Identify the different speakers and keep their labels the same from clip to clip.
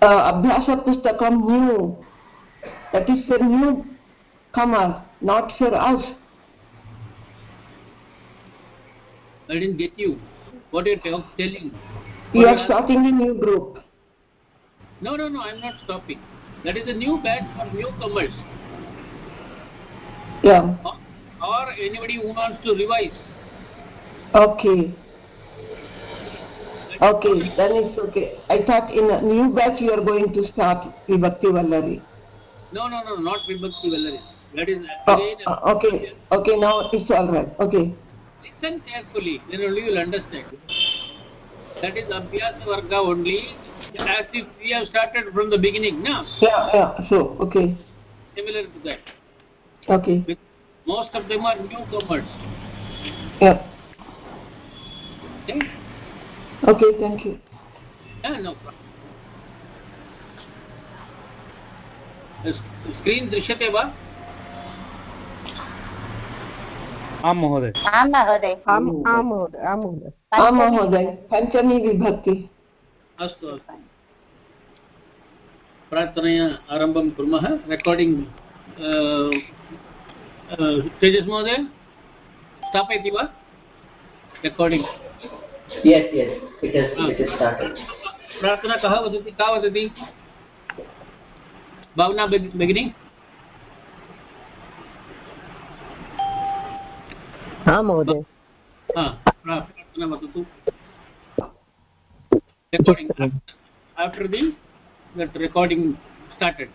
Speaker 1: uh, Abhyasa new. That is for new comers, not for us.
Speaker 2: I didn't get you. What are you telling?
Speaker 1: You are starting a new group.
Speaker 2: No, no, no, I'm not stopping. That is a new batch for newcomers.
Speaker 1: Yeah.
Speaker 2: Or, or anybody who wants to revise.
Speaker 1: Okay. Okay, then it's okay. I thought in a new batch you are going to start Vibhakti Vallari.
Speaker 2: No, no, no, not Vibhakti Vallari. That is
Speaker 1: Oh, uh, okay, okay, now it's all right. Okay.
Speaker 2: Listen carefully, then only you will understand. That is Abhyasa Varga only, as if we have started from the beginning, no?
Speaker 1: Yeah, yeah, so, okay.
Speaker 2: Similar to that.
Speaker 1: Okay.
Speaker 2: Most of them are newcomers.
Speaker 1: Yeah.
Speaker 2: Okay?
Speaker 1: Okay, thank you.
Speaker 2: Yeah, no problem. Screen दृश्यते वा
Speaker 3: आं महोदय।
Speaker 4: आं महोदय।
Speaker 5: आम् आं महोदय आं महोदय।
Speaker 1: आं महोदय। पञ्चमी विभक्ति।
Speaker 2: अस्तु अस्तु। प्रार्थनया आरम्भं कुर्मः। रेकार्डिङ्ग् तेजस् महोदय स्थापयति वा recording
Speaker 6: Yes, yes, it is, it is started.
Speaker 2: प्रार्थना कः वदति का वदति? भावना भगि- भगिनी
Speaker 5: आं महोदय।
Speaker 2: हा प्रा- प्रार्थना वदतु। आफ्टर् दि रेकार्डिङ्ग् स्टार्टेड्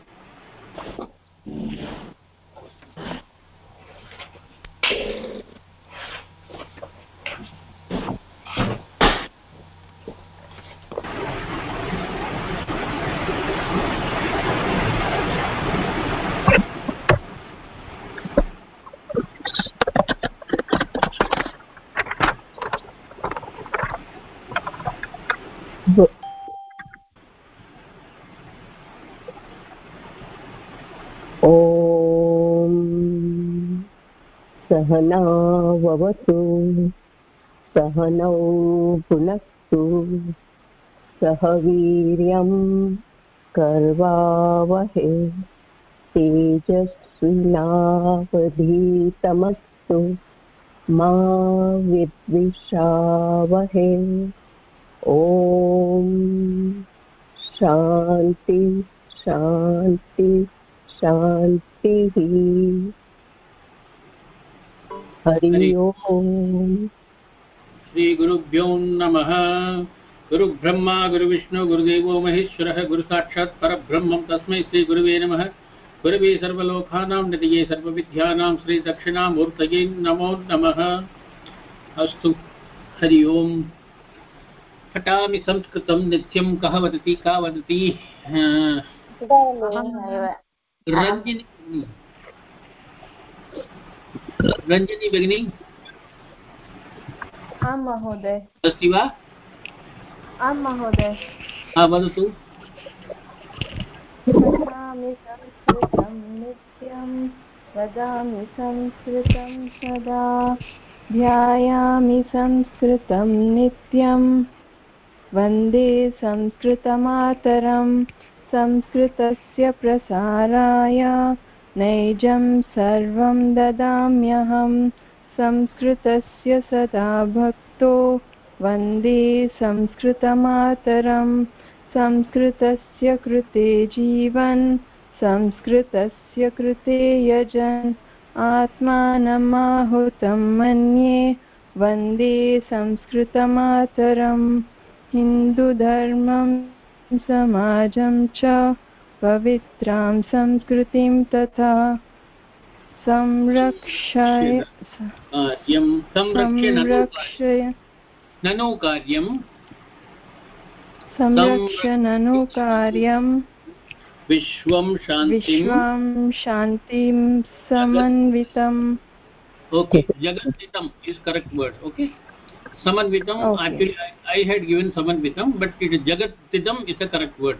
Speaker 5: ॐ सहनावतु सहनौ पुनस्तु। सह वीर्यं कर्वावहे तेजस्विनावधीतमस्तु। मा विद्विषावहे ॐ शान्ति शान्ति शान्तिः। हरि ओम्।
Speaker 2: श्रीगुरुभ्यो नमः। गुरुब्रह्मा गुरुविष्णु गुरुदेवो महेश्वरः गुरुसाक्षात् परब्रह्मं। तस्मै श्रीगुरुवे नमः। गुरवे सर्वलोकानां निधये सर्वविद्यानां श्रीदक्षिणामूर्तये नमो नमः। अस्तु हरि ओम्। पठामि संस्कृतं नित्यं कः वदति का वदति? रञ्जिनी। रञ्जिनी भगिनी
Speaker 7: आं महोदय।
Speaker 2: अस्ति वा
Speaker 7: आं महोदय।
Speaker 2: हा वदतु
Speaker 7: संस्कृतं नित्यं वदामि संस्कृतं सदा। ध्यायामि संस्कृतं नित्यं वंदे संस्कृतमातरं संस्कृतस्य प्रसाराय। नैजं सर्वं ददाम्यहं। संस्कृतस्य सदा भक्तो। वंदे संस्कृतमातरम्। संस्कृतस्य कृते जीवन्। संस्कृतस्य कृते यजन्। आत्मानमाहुतं मन्ये। वंदे संस्कृतमातरम्। हिन्दुधर्मं समाजं च पवित्रां संस्कृतिं तथा संरक्षय
Speaker 2: ननु कार्यं
Speaker 7: संरक्षणनु कार्यं
Speaker 2: विश्वं शान्तिं
Speaker 7: विश्वां शान्तिं समन्वितम्
Speaker 2: word okay samanvitam
Speaker 7: Okay.
Speaker 2: actually I, I had given samanvitam but it is jagathitam is the correct word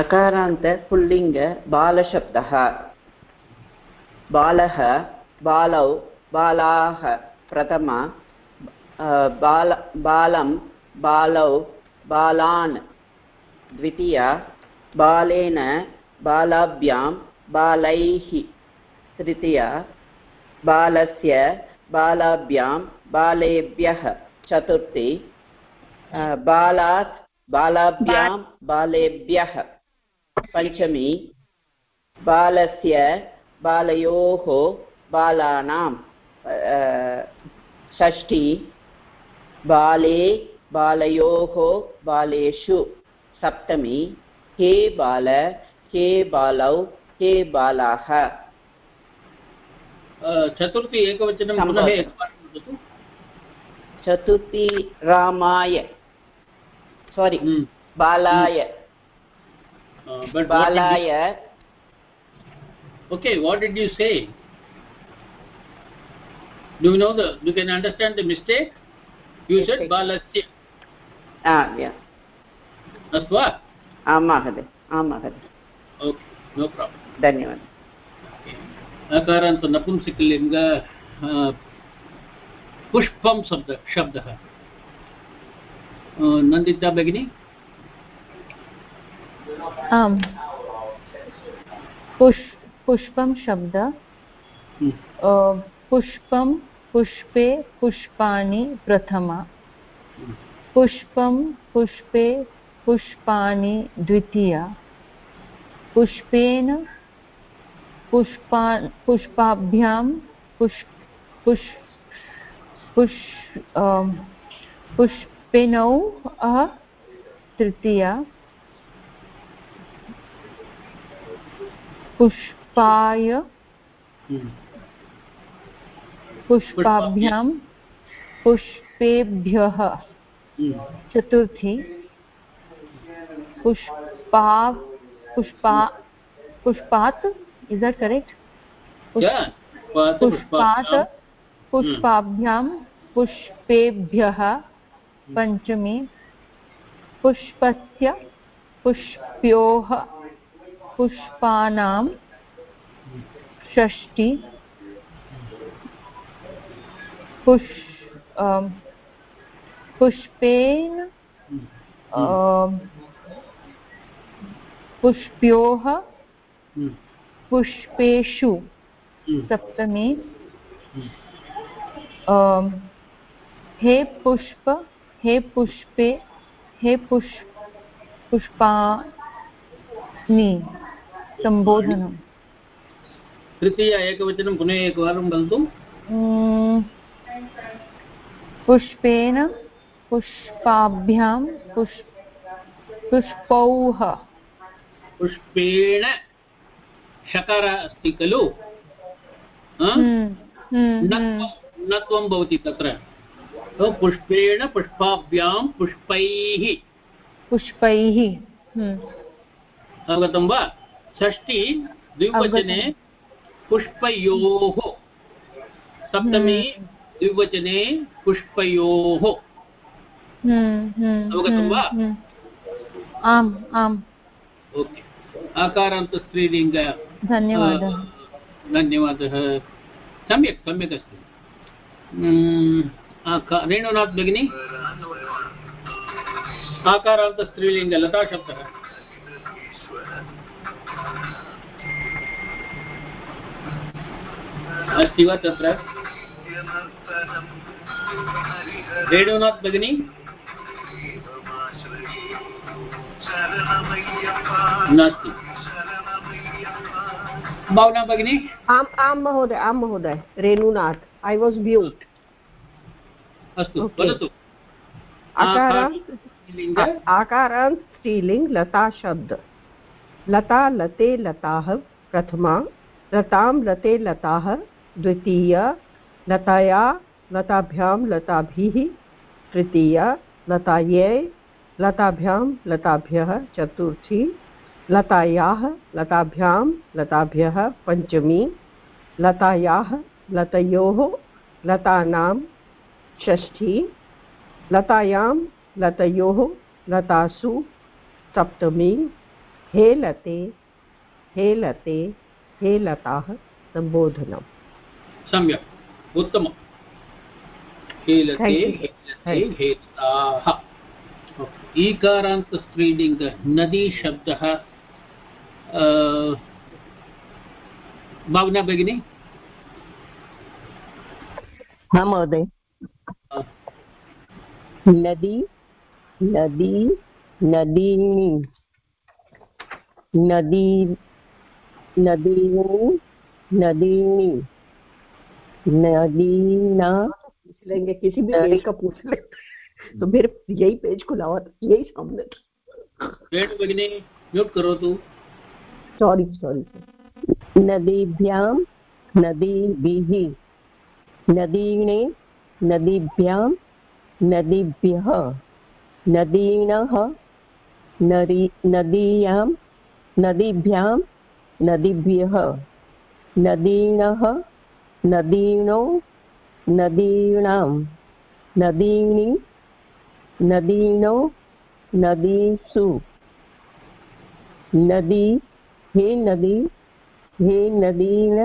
Speaker 4: अकारान्त पुल्लिङ्ग बालशब्दः। बालः बालौ बालाः प्रथमा बाल बालं बालौ बालान् द्वितीया बालेन बालाभ्यां बालैः तृतीया बालस्य बालाभ्यां बालेभ्यः चतुर्थी बालात् बालाभ्यां बालेभ्यः। पञ्चमी बालस्य बालयोः बालानां षष्ठी बाले बालयोः बालेषु सप्तमी हे बाल हे बालौ हे बालाः।
Speaker 2: चतुर्थी एकवचनं।
Speaker 4: चतुर्थी रामाय सोरि
Speaker 2: हम्म,
Speaker 4: बालाय।
Speaker 2: Uh, but what you, okay what did you say do you know the Do you can understand the mistake you
Speaker 4: mistake.
Speaker 2: said balasya
Speaker 4: आ, या,
Speaker 2: अस्तु वा
Speaker 4: आं महोदय आं महोदय
Speaker 2: ओके नो प्राब्लम्
Speaker 4: धन्यवादः
Speaker 2: अकारान्त नपुंसकलिङ्ग अ, पुष्पं शब्द शब्दः अ, नन्दिता भगिनी
Speaker 8: आम्। पुष् पुष्पं शब्द।
Speaker 2: हम्म,
Speaker 8: पुष्पं पुष्पे पुष्पाणि प्रथमा। पुष्पं पुष्पे पुष्पाणि द्वितीया। पुष्पेन पुष्पा पुष्पाभ्यां पुष् पुष् पुष् पुष्पिनौ तृतीया। पुष्पाय
Speaker 2: हम्म,
Speaker 8: पुष्पाभ्यां पुष्पेभ्यः।
Speaker 2: हम्म,
Speaker 8: चतुर्थी। पुष्पा पुष्पा पुष्पात् इस् दट् करेक्ट् पुष्पात्
Speaker 2: पुष्पाभ्यां,
Speaker 8: पुष्पाभ्यां पुष्पेभ्यः। पञ्चमी। पुष्पस्य पुष्प्योः। पुष्पाणां षष्टि। पुष् अं, पुष्पेन
Speaker 2: हम्म,
Speaker 8: अं, पुष्प्योः पुष्पेषु सप्तमी। अं, हे पुष्प हे पुष्पे हे पुष् पुष्पाणि। सम्बोधनम्
Speaker 2: तृतीय एकवचनं पुनः एकवारं वदतु
Speaker 8: उम्, पुष्पेन पुष्पाभ्यां पुष् पुष्पौः।
Speaker 2: पुष्पेण शकार अस्ति खलु?
Speaker 8: हम्म, हम्म,
Speaker 2: न
Speaker 8: हम्म,
Speaker 2: त्वं- भवति तत्र। तो पुष्पेण पुष्पाभ्यां पुष्पैः।
Speaker 8: पुष्पैः
Speaker 2: अवगतं वा? षष्ठी द्विवचने
Speaker 8: अवगतम्।
Speaker 2: पुष्पयोः। सप्तमी
Speaker 8: हम्म।
Speaker 2: द्विवचने पुष्पयोः।
Speaker 8: हम्म, हम्म,
Speaker 2: अवगतं वा?
Speaker 8: हम्म, हम्म। आम् आम्।
Speaker 2: ओके। आकारान्त स्त्रीलिङ्ग
Speaker 8: धन्यवादः।
Speaker 2: धन्यवादः। सम्यक् सम्यक् अस्ति। रेणुनाथ भगिनी? आकारान्त स्त्रीलिङ्ग लताशब्दः। अस्ति वा तत्र? रेणुनाथ भगिनी? नास्ति। भावना भगिनी?
Speaker 9: आम् आं महोदय आं महोदय रेणुनाथ ऐ वास् म्यूट्
Speaker 2: अस्तु वदतु।
Speaker 9: आकारान्त
Speaker 2: स्त्रीलिङ्ग्
Speaker 9: लता शब्द। लता लते लताः प्रथमा। लतां लते लताः द्वितीया लताया लताभ्यां लताभिः, तृतीया लतायै लताभ्यां, लताभ्यः, चतुर्थी, लतायाः, लताभ्यां, लताभ्यः, पञ्चमी, लतायाः, लतयोः, लतानां, षष्ठी, लतायां, लतयोः, लतासु, सप्तमी, हे लते हे लते, हे लताः सम्बोधनम्
Speaker 2: सम्यक्।
Speaker 9: Thank
Speaker 2: हेताः ईकारान्त स्त्रीलिङ्ग नदी शब्दः भावना भगिनी?
Speaker 5: हाँ महोदय। नदी नदी नदीनि। नदी नदीनि नदीनि। नदीना
Speaker 9: पूछ लेंगे किसी भी पेज का पूछ ले तो मेरे यही पेज खुला हुआ था यही सामने था।
Speaker 2: वेणु भगिनी म्यूट् करोतु
Speaker 9: सॉरी सॉरी
Speaker 5: नदीभ्यां नदीभिः। नदीने नदीभ्यां नदीभ्यः। नदीनः नदी नदीयां नदीभ्यां नदीभ्यः। नदीनः नदीनो नदीनां नदीनि नदीनो नदीषु। नदी हे नदी हे नदीन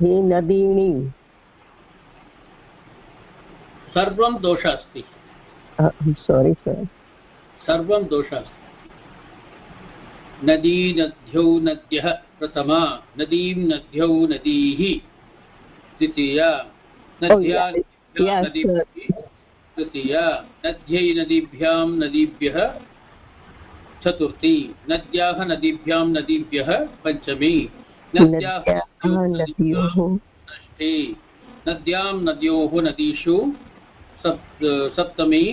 Speaker 5: हे नदीनि
Speaker 2: सर्वं दोषः अस्ति
Speaker 5: सोरि सर्
Speaker 2: सर्वं दोषः अस्ति नदी नद्यौ नद्यः प्रथमा नदीं नद्यौ नदीः। द्वितीया नद्या
Speaker 5: Oh,
Speaker 2: तृतीया नद्यै नदीभ्यां नदीभ्यः चतुर्थी नद्याः नदीभ्यां नदीभ्यः पञ्चमी नद्याः
Speaker 5: नद्याः
Speaker 2: षष्ठी नद्यां नद्योः नदीषु सप्तमी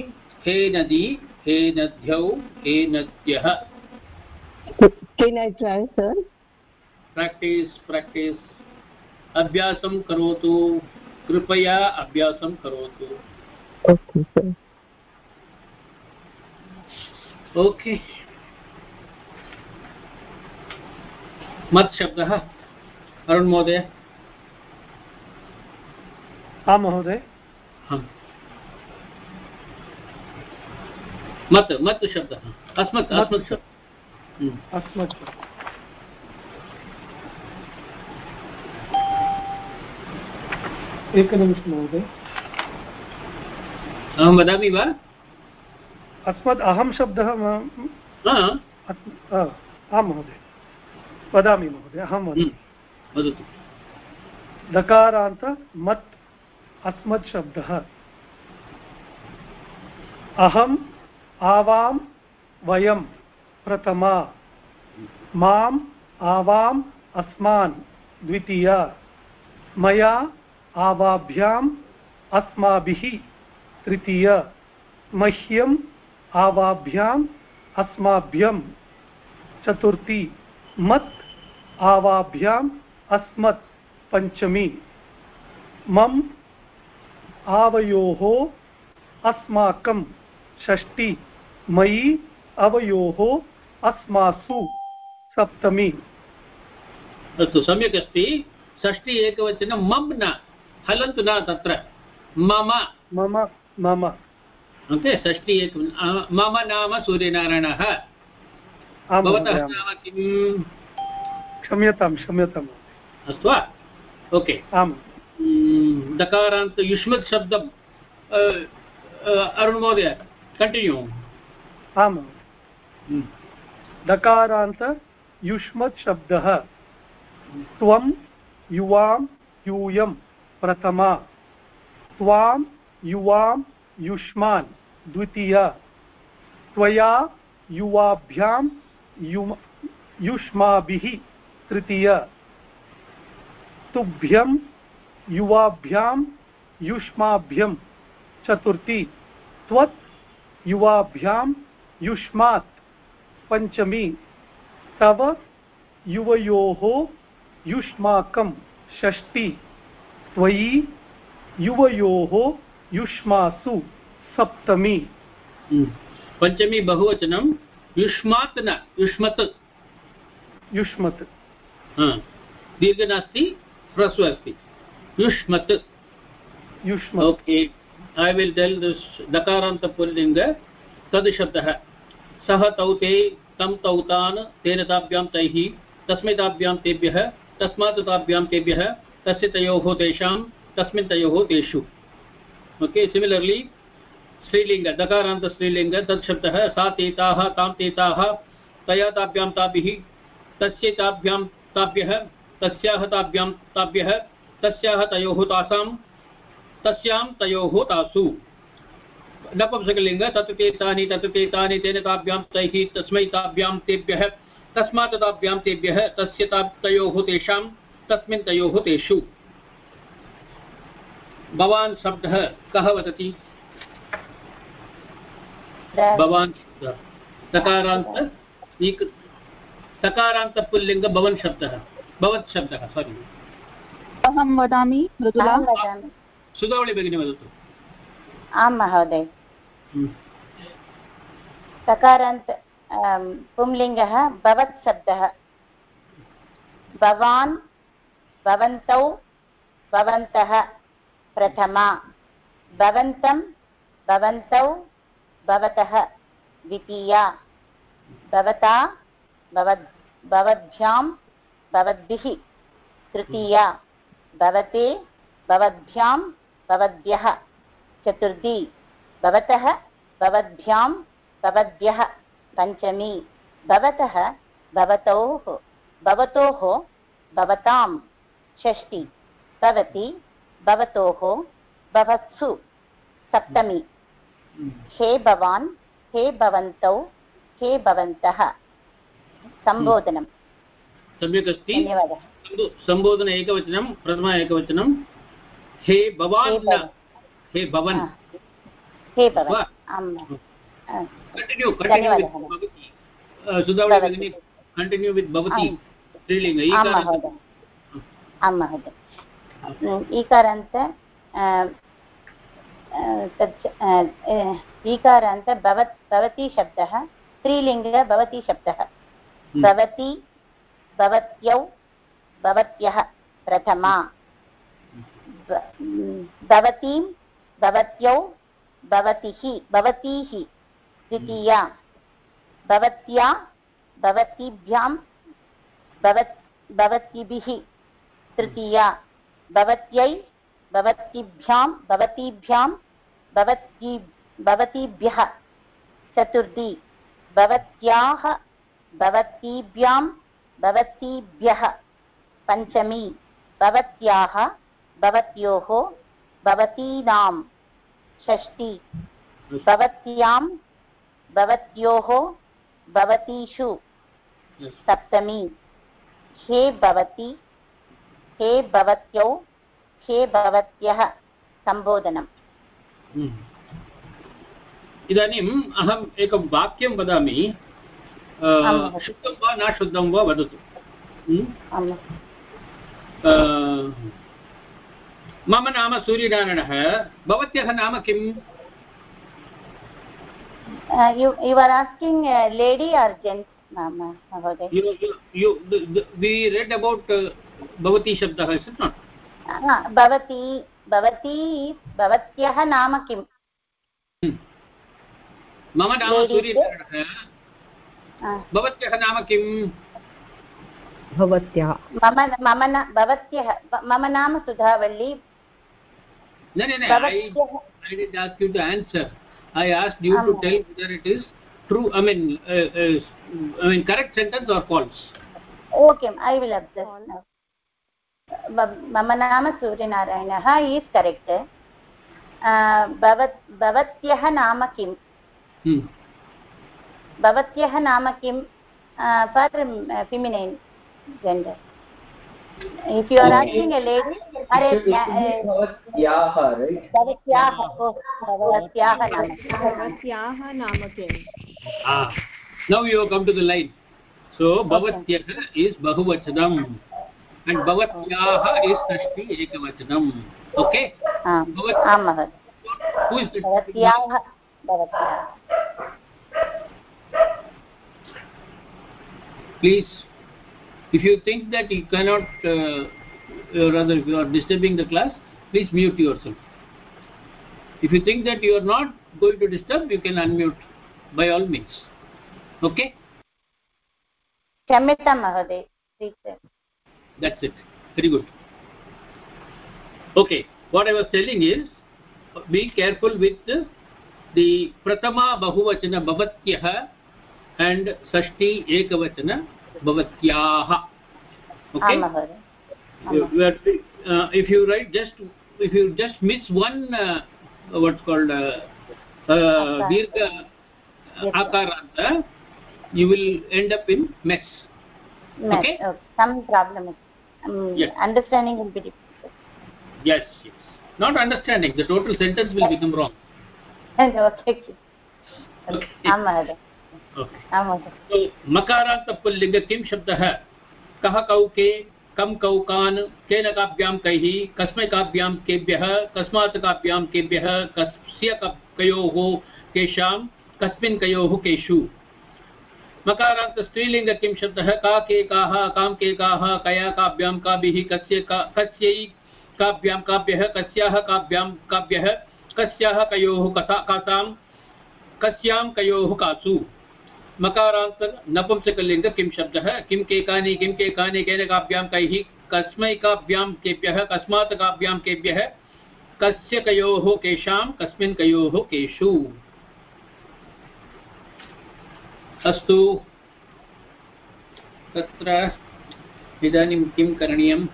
Speaker 2: हे नदी हे नद्यौ हे नद्यः। प्राक्टिस् प्राक्टिस् अभ्यासं करोतु। कृपया अभ्यासं करोतु।
Speaker 5: ओके सर्
Speaker 2: ओके मत् शब्दः अरुण् महोदय।
Speaker 3: आं महोदय।
Speaker 2: हम् मत् मत् शब्दः अस्मत् अस्मत्। शब्दः हम्म।
Speaker 3: अस्मत्। एकनिमिषं महोदय।
Speaker 2: अहं वदामि वा?
Speaker 3: अस्मत् अहं शब्दः
Speaker 2: हा।
Speaker 3: आ, महोदय। वदामि महोदय अहं वदामि।
Speaker 2: हम्म। वदतु।
Speaker 3: दकारान्त मत् अस्मत् शब्दः। अहम् आवां वयं प्रथमा। माम् आवाम् अस्मान् द्वितीया। मया आवाभ्याम् अस्माभिः तृतीय मह्यम् आवाभ्याम् अस्माभ्यं चतुर्थी मत् आवाभ्याम् अस्मत् पञ्चमी मम आवयोः अस्माकं षष्ठी मयि अवयोः अस्मासु सप्तमी
Speaker 2: अस्तु, सम्यक् अस्ति। षष्टि एकवचनं मम् न। हलन्तु न तत्र। मम।
Speaker 3: मम मम।
Speaker 2: ओके षष्टि एक मम नाम सूर्यनारायणः। भवतः नाम। किम्?
Speaker 3: क्षम्यतां क्षम्यताम्
Speaker 2: अस्तु वा? ओके।
Speaker 3: आम्।
Speaker 2: दकारान्त युष्मत् शब्दं अरुण महोदय कण्टिन्यू
Speaker 3: आम्। दकारान्त युष्मत् शब्दः। त्वं युवां यूयं प्रथमा। त्वां युवां युष्मान्। द्वितीया। त्वया युवाभ्यां युम, युष्माभिः। तृतीय। तुभ्यं युवाभ्यां युष्माभ्यं। चतुर्थी। त्वत् युवाभ्यां युष्मात्। पञ्चमी। तव युवयोः युष्माकं। षष्ठी। त्वयि युवयोः युष्मासु सप्तमी।
Speaker 2: पञ्चमी बहुवचनं युष्मात् न युष्मत्।
Speaker 3: युष्मत्।
Speaker 2: हा, दीर्घ नास्ति ह्रस्व अस्ति। युष्मत्।
Speaker 3: युष्मत्।
Speaker 2: Okay I will tell this दकारान्त पुल्लिङ्ग तद् शब्दः सः तौ ते तं तौ तान् तेन ताभ्यां तैः तस्मै ताभ्यां तेभ्यः तस्मात् ताभ्यां तेभ्यः तस्य तयोः तेषां, तस्मिन् तयोः तेषु। ओके सिमिलर्लि स्त्रीलिङ्ग दकारान्त स्त्रीलिङ्ग तत् शब्दः सा तेताः, तां तेताः, तया ताभ्यां ताभिः, तस्य ताभ्यां ताभ्यः, तस्याः ताभ्यां ताभ्यः, तस्याः तयोः तासां, तस्यां तयोः तासु। नपुंसकलिङ्ग तत् ते तानि तत् ते तानि तेन ताभ्यां तैः, तस्मै ताभ्यां तेभ्यः, तस्मात् ताभ्यां तेभ्यः, तस्य ता, तयोः तेषां तस्मिन् तयोः तेषु। भवान् शब्दः कः वदति? भवान् सकारान्त ईक- सकारान्त पुल्लिङ्ग भवन् शब्दः। भवत् शब्दः सारि
Speaker 10: अहं वदामि मृदुला।
Speaker 2: सुधावळि भगिनी वदतु।
Speaker 11: आं महोदय।
Speaker 2: हम्म।
Speaker 11: सकारान्त अं, पुंलिङ्गः भवत् शब्दः। भवान् भवन्तौ भवन्तः प्रथमा। भवन्तं भवन्तौ भवतः द्वितीया। भवता भवद् भवद्भ्यां भवद्भिः तृतीया। भवते भवद्भ्यां भवद्भ्यः। चतुर्थी, भवतः भवद्भ्यां भवद्भ्यः। पञ्चमी, भवतः भवतोः भवतोः षष्टि भवति भवतोः भवत्सु। सप्तमी। हे भवान् हे भवन्तौ हे भवन्तः। सम्बोधनं
Speaker 2: सम्यक् अस्ति
Speaker 11: धन्यवादः।
Speaker 2: सम्बोधन एकवचनं प्रथम एकवचनं। हे भवान्
Speaker 11: हे
Speaker 2: भवन्।
Speaker 11: हे। भवन्?
Speaker 2: कण्टिन्यू कण्टिन्यू सुधावळि कण्टिन्यू वित् भवति। स्त्रीलिङ्ग
Speaker 11: आं
Speaker 2: ईकारान्त
Speaker 11: महोदय ईकारान्त तत् ईकारान्त भवत् भवती शब्दः स्त्रीलिङ्ग भवती शब्दः। भवती भवत्यौ भवत्यः प्रथमा। भवतीं भवत्यौ भवतिः भवतीः द्वितीया। भवत्या भवतीभ्यां भवत् भवतीभिः तृतीया, भवत्यै भवतीभ्यां भवतीभ्यां भवती भवतीभ्यः। चतुर्थी, भवत्याः भवतीभ्यां भवतीभ्यः पञ्चमी, भवत्याः, भवत्योः भवतीनां षष्ठी, भवत्यां, भवत्योः, भवतीषु। सप्तमी, हे भवति हे भवत्यौ हे भवत्यः सम्बोधनम्
Speaker 2: हम्म। इदानीम् अहम् एकं वाक्यं वदामि। शुद्धं वा न शुद्धं वा वदतु हम्म? मम नाम सूर्यनारायणः भवत्याः नाम किम्
Speaker 11: Uh, you you are asking uh, lady or gent
Speaker 2: uh, भवती शब्दः
Speaker 11: हा, भवती भवती भवत्याः नाम किम्
Speaker 2: हम्म। मम नाम
Speaker 11: Ladies.
Speaker 2: भवत्याः नाम किम्
Speaker 9: भवत्या
Speaker 11: मम मम न भवत्यः मम नाम सुधावल्ली
Speaker 2: न न न I, I did ask you to answer I asked you to tell whether it is true I mean uh, uh, I mean correct sentence or false?
Speaker 11: Okay I will observe मम नाम सूर्यनारायणः ఈజ్ करेक्ट् भवत्यः नाम
Speaker 2: hmm.
Speaker 11: भवत्यः नाम किं for feminine gender if you are
Speaker 2: Okay.
Speaker 11: Asking a lady अरे
Speaker 6: भवत्याः right?
Speaker 11: भवत्याः नाम
Speaker 7: किम्
Speaker 2: ah. now you have come to the line so bhavatyah is bahuvachanam and bhavatyah is Shashthi ekavachanam okay
Speaker 11: आम्
Speaker 2: भवत्-
Speaker 11: आं महोदय
Speaker 2: who is
Speaker 11: भवत्याः भवत्याः
Speaker 2: please if you think that you cannot uh, uh, rather if you are disturbing the class please mute yourself if you think that you are not going to disturb you can unmute by all means okay
Speaker 11: क्षम्यतां महोदय
Speaker 2: that's it very good okay what i was telling is be careful with the, the pratama bahuvachana bhavatyah and sashti ekavachana bhavatyah okay are, uh, if you write just if you just miss one uh, what's called uh, uh, dirgha akaranta you will end up in mess
Speaker 11: Yes,
Speaker 2: Okay.
Speaker 11: okay. some problem is um,
Speaker 2: Yes.
Speaker 11: understanding will be difficult
Speaker 2: yes yes not understanding the total sentence will yes. become wrong
Speaker 11: okay okay
Speaker 2: Okay.
Speaker 11: आं
Speaker 2: okay तो मकारान्त पुल्लिङ्ग किं शब्दः कः कौके कं कौकान् केन काभ्यां कैः कस्मै काभ्यां केभ्यः कस्मात् काभ्यां केभ्यः कस्य कयोः केषां कस्मिन् कयोः केषु। मकारान्त स्त्रीलिङ्ग किं शब्दः? का के काः? कां के काः? कया काभ्यां काभिः? कस्य का कस्यै काभ्यां काभ्यः कस्याः काभ्यां काभ्यः कस्याः कयोः कथा कासां कस्यां कयोः कासु? मकारान्त नपुंसकलिङ्ग किं शब्दः? किं के कानि? किं के कानि? केन काभ्यां कैः? कस्मै काभ्यां केभ्यः? कस्मात् काभ्यां केभ्यः? कस्य कयोः केषां? कस्मिन् कयोः केषु। अस्तु। तत्र इदानीं किं करणीयम्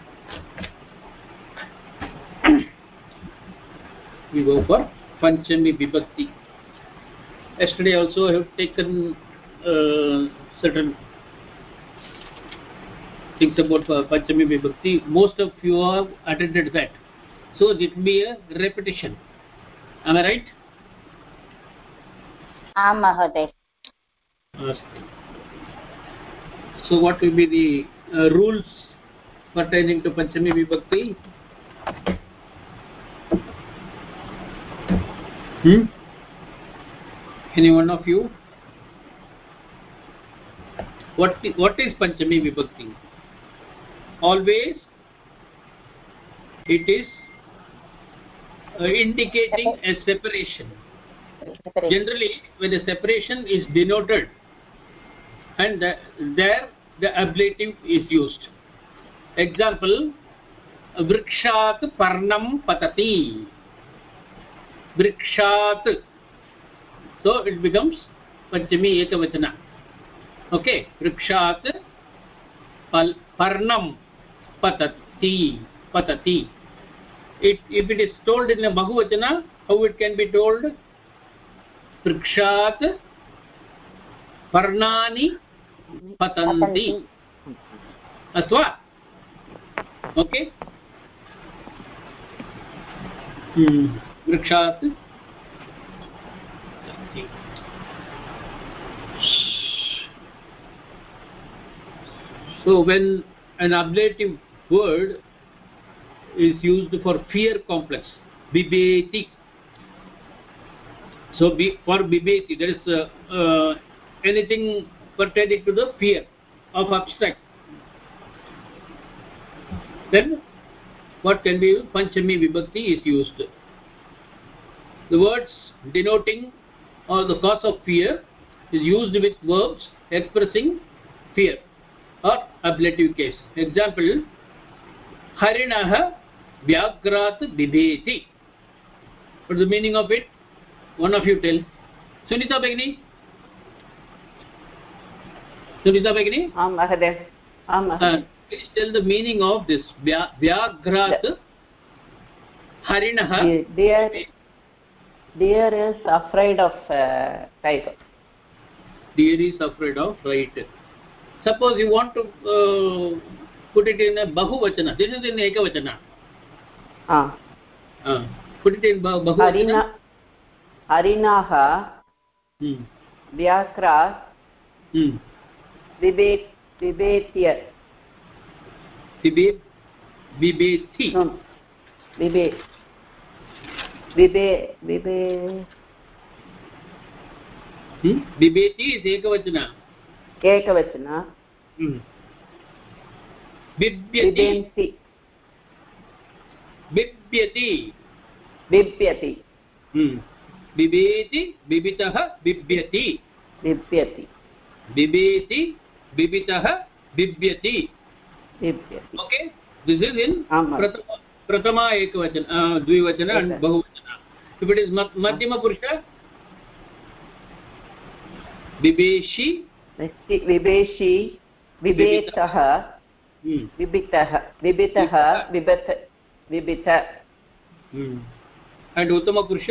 Speaker 2: गो फार् पञ्चमी विभक्ति yesterday also I taken certain thinks about पञ्चमी विभक्ति most of you have attended that so it'd be a repetition am i right?
Speaker 11: Ah mahadev
Speaker 2: Astu. so what will be the uh, rules pertaining to panchami vibhakti? Hmm? Any one of you? What i- what is panchami vibhakti? Always it is uh, indicating a separation. Generally when the separation is denoted and the, there the ablative is used example vrikshat parnam patati vrikshat so it becomes panchami ekavachana okay vrikshat pal parnam patati patati it if it is told in a bahuvachana how it can be told वृक्षात् पर्णानि पतन्ति अस्तु वा okay वृक्षात् so when an ablative word is used for fear complex bibeti so be, for bibeti there is uh, uh, anything pertaining to the fear of abstract then what can be panchami vibhakti is used. The words denoting or the cause of fear is used with verbs expressing fear or ablative case. Example harinah vyagrat bibeti what is the meaning of it? One of you tell. Sunita bagini sunita bagini
Speaker 4: आं महोदय आं
Speaker 2: uh,
Speaker 4: महोदय
Speaker 2: please tell the meaning of this vyagrat harinah
Speaker 4: deer deer is afraid of uh, tiger
Speaker 2: deer is afraid of right suppose you want to uh, put it in a bahuvachana this is in ekavachana
Speaker 4: ah
Speaker 2: uh, put it in bahuvachana
Speaker 4: हरिण हरिणाः
Speaker 2: hmm.
Speaker 4: व्याघ्रात्
Speaker 2: Hmm. Bibeti is ekavachana.
Speaker 4: एकवचन
Speaker 2: hmm. बिभ्यति बिभ्यति
Speaker 4: बिभ्यति
Speaker 2: बिबितः बिभ्यति
Speaker 4: बिभ्यति
Speaker 2: बिबितः बिभ्यति।
Speaker 4: बिभ्यति।
Speaker 2: Okay this
Speaker 4: is in.
Speaker 2: प्रथम एकवचन uh, द्विवचन
Speaker 4: Yes.
Speaker 2: बहुवचन। If it is ma- madhyamapurusha बिभेषि
Speaker 4: विभेषि विभेषः
Speaker 2: हम्म,
Speaker 4: विबितः विबितः विबथ विबित
Speaker 2: हम्म. and उत्तमपुरुष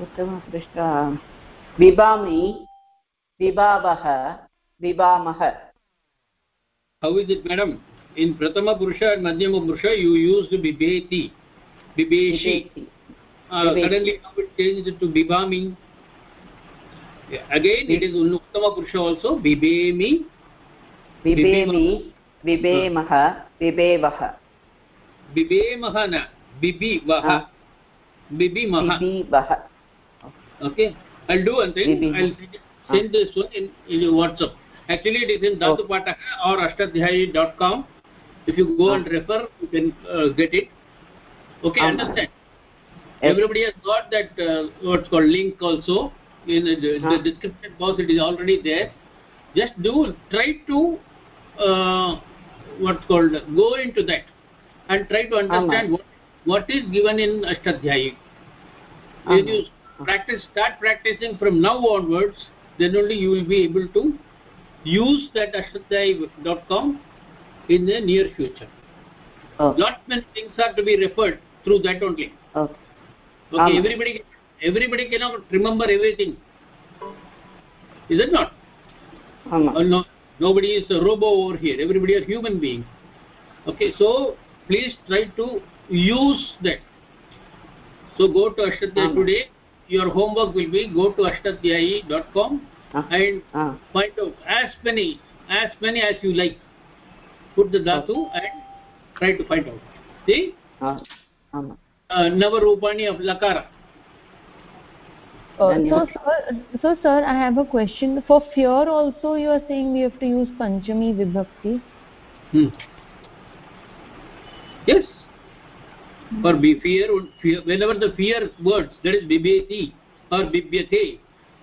Speaker 4: उत्तमपृष्ठ बिबामि बिबावः
Speaker 2: how is it madam in prathama purusha and madhyama purusha you used bibeti bibeshi uh, suddenly now it changed to bibami again it is uttama purusha also bibemi
Speaker 4: बिबेमि बिबेमः बिबेवः
Speaker 2: bibemah na bibivah
Speaker 4: Ah.
Speaker 2: bibimah
Speaker 4: बिबीवः
Speaker 2: okay i'll do one thing i'll send this one in, in your whatsapp actually it is in dhatu pataka or ashtadhyayi.com if you go and refer you can uh, get it. Okay
Speaker 4: Ah.
Speaker 2: understand? everybody has got that uh, what's called link also in the, the description box. It is already there. Just do try to uh, what's called go into that and try to understand what, what is given in ashtadhyayi when you practice start practicing from now onwards then only you will be able to use that ashtadhyayi.com in the near future.
Speaker 4: Oh,
Speaker 2: lot many things are to be referred through that only.
Speaker 4: Okay.
Speaker 2: okay
Speaker 4: Amen.
Speaker 2: everybody everybody cannot remember everything. Is it not? Or uh, no nobody is a robo over here. Everybody are human being. Okay so please try to use that. So go to ashtadhyayi today. Your homework will be go to ashtadhyayi.com and find out as many as many as you like. Put the dhatu and try to find out. See? navarupani of lakara.
Speaker 8: Uh, so sir, so sir i have a question. For fear also you are saying we have to use panchami vibhakti?
Speaker 2: Hmm. yes. Hmm. or be fear, fear whenever the fear words that is vibhakti or bibhyate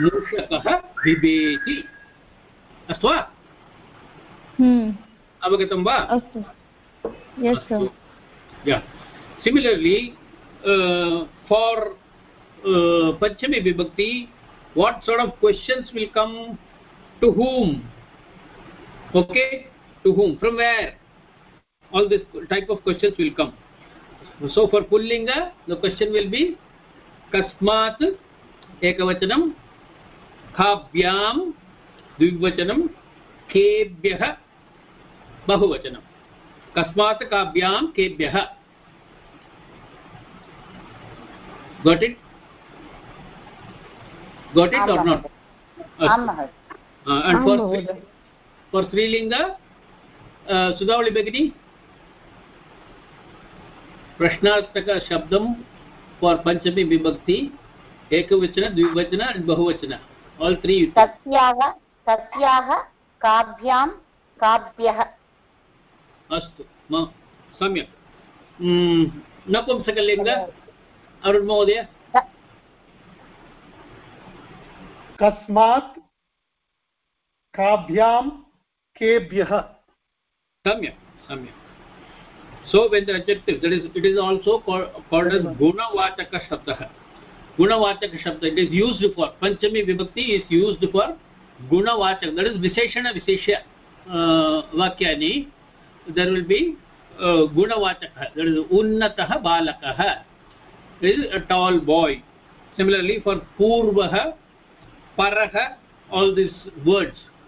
Speaker 2: मूषकः बिभेति अस्तु वा
Speaker 8: Hmm.
Speaker 2: अवगतं वा uh, for uh, panchami vibhakti what sort of questions will come to whom okay to whom from where all this type of questions will come so for pullinga the question will be kasmat ekavachanam शाखाभ्यां द्विवचनं केभ्यः बहुवचनं कस्मात् काभ्यां। केभ्यः got it got it or not अस्तु स्त्रीलिङ्ग सुधावळि भगिनि प्रश्नार्थकशब्दं four पञ्चमी विभक्ति एकवचन द्विवचन बहुवचन all three you take.
Speaker 11: तस्याः तस्याः काभ्यां काभ्यः
Speaker 2: अस्तु म- सम्यक् Mm, नपुंसकलिङ्ग अरुण महोदय
Speaker 3: कस्मात् काभ्यां केभ्यः
Speaker 2: सम्यक् सम्यक् so when the adjective that is it is also called, called as gunavachaka shabdah gunavachaka shabda it is used for panchami vibhakti is used for gunavachaka that is visheshana visheshya uh, vakyani there will be uh, gunavachaka that is unnatah balakah is a tall boy similarly for purvah parah all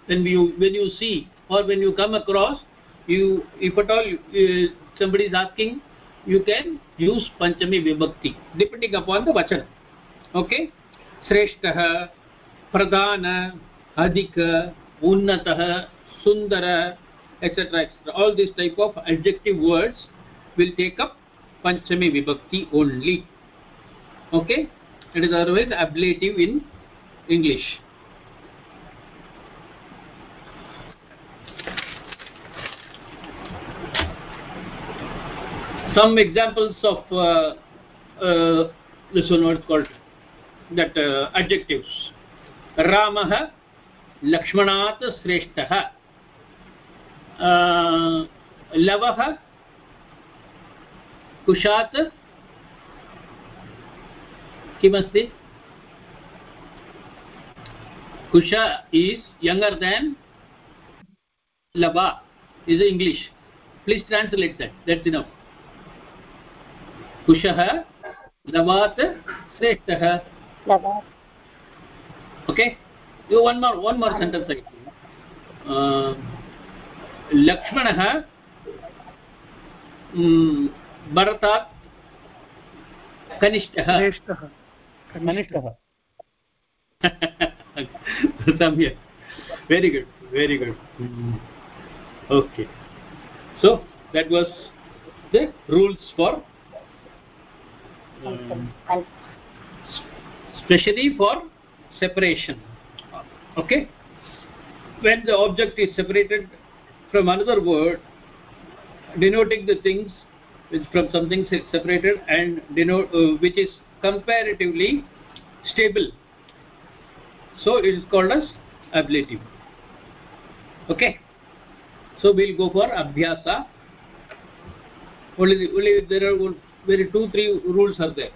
Speaker 2: when you when you see or when you come across you if at all uh, somebody is asking you can use panchami vibhakti depending upon the vachana okay sreshtah pradana adhika unnatah sundara etc etc all these type of adjective words will take up panchami vibhakti only okay it is otherwise ablative in english some examples of uh, uh, this one is called that uh, adjectives ramah lakshmanat sreshtah uh, कुशात् किमस्ति कुश is younger than lava is english please translate that that's enough कुशः लवात् श्रेष्ठः okay you one more one more sentence I uh, लक्ष्मणः भरतात् कनिष्ठः
Speaker 3: श्रेष्ठः
Speaker 2: कनिष्ठः सम्यक् very good very good okay so that was the rules for um, especially for separation. Okay? When the object is separated from another word denoting the things which from something separated and denote uh, which is comparatively stable. So it is called as ablative. Okay? So we'll go for abhyasa. Only, only there are very two three rules are there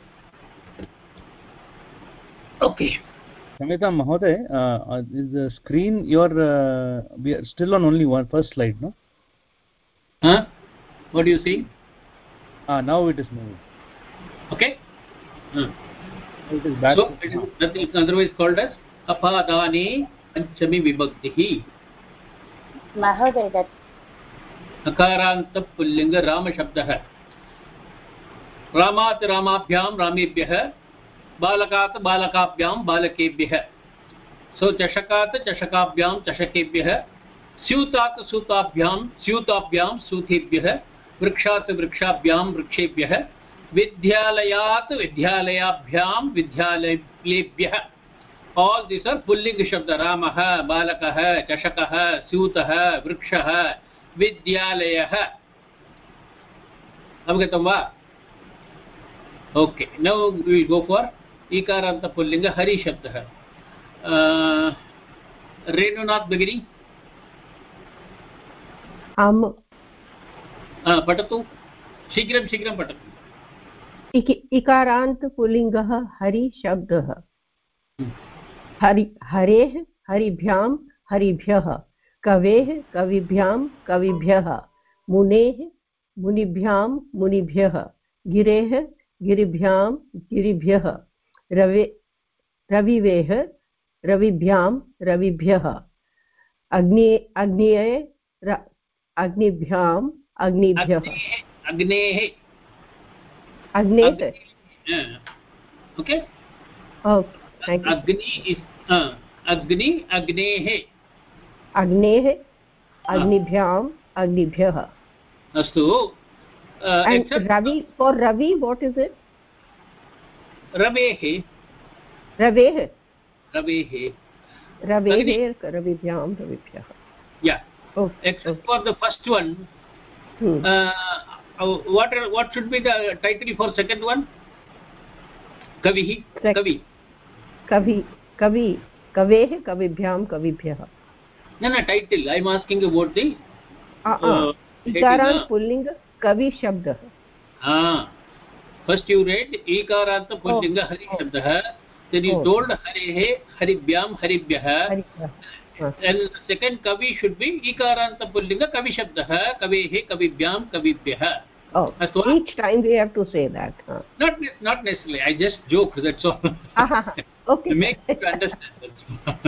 Speaker 2: okay
Speaker 12: Samita Mahoday, uh, is the screen your uh, we are still on only one first slide, no?
Speaker 2: Huh? What do you see?
Speaker 12: Ah, now it is moving.
Speaker 2: Okay. Hmm.
Speaker 12: It is back.
Speaker 2: So it is nothing otherwise called as apadane panchami vibhakti.
Speaker 11: महोदय that
Speaker 2: अकारान्त पुल्लिङ्ग रामशब्दः रामात् रामाभ्यां रामेभ्यः बालकात् बालकाभ्यां बालकेभ्यः। स्वचषकात् चषकाभ्यां चषकेभ्यः, स्यूतात् सूताभ्यां स्यूताभ्यां सूतेभ्यः वृक्षात् वृक्षाभ्यां वृक्षेभ्यः, विद्यालयात् विद्यालयाभ्यां विद्यालयेभ्यः। All this are पुल्लिङ्गशब्दः रामः बालकः, चषकः, स्यूतः, वृक्षः, विद्यालयः। अवगतं वा? Okay now go for shabdah uh, renunath bagini
Speaker 9: आम्।
Speaker 2: पठतु? शीघ्रं शीघ्रं पठतु।
Speaker 9: इक इकारान्त पुल्लिङ्गः हरि शब्दः। हरि हरेः हरिभ्यां हरिभ्यः। कवेः कविभ्यां कविभ्यः। मुनेः मुनिभ्यां मुनिभ्यः। गिरेः गिरिभ्यां गिरिभ्यः। रवे रविवेः रविभ्यां रविभ्यः। अग्नि अग्नये अग्निभ्याम् अग्निभ्यः
Speaker 2: अग्नेः।
Speaker 9: अग्नेः?
Speaker 2: ओके?
Speaker 9: ओके
Speaker 2: अग्नि अग्नि अग्नेः।
Speaker 9: अग्नेः अग्निभ्याम् अग्निभ्यः
Speaker 2: अस्तु।
Speaker 9: रवि फोर् रवि वाट् इस् इट्
Speaker 2: रवेः
Speaker 9: रवेः
Speaker 2: रवेः
Speaker 9: रवेः रविभ्यां रविभ्यः oh,
Speaker 2: except for the first one
Speaker 9: hmm.
Speaker 2: uh, what what should be the title for second one कविः कवि
Speaker 9: कवि कवि कवेः कविभ्यां कविभ्यः
Speaker 2: न न title I am asking about the
Speaker 9: इकारान्त पुल्लिङ्ग कवि शब्दः
Speaker 2: फस्ट् यु रेड् ईकारान्त पुल्लिङ्ग हरिशब्दः then you told harehe haribhyam haribhyah and second kavi should be ikaranta pullinga kavi shabdah kavehe kavibhyam kavibhyah
Speaker 9: oh so each time we have to say that huh?
Speaker 2: not not necessarily i just joke that's all
Speaker 9: okay
Speaker 2: to make you understand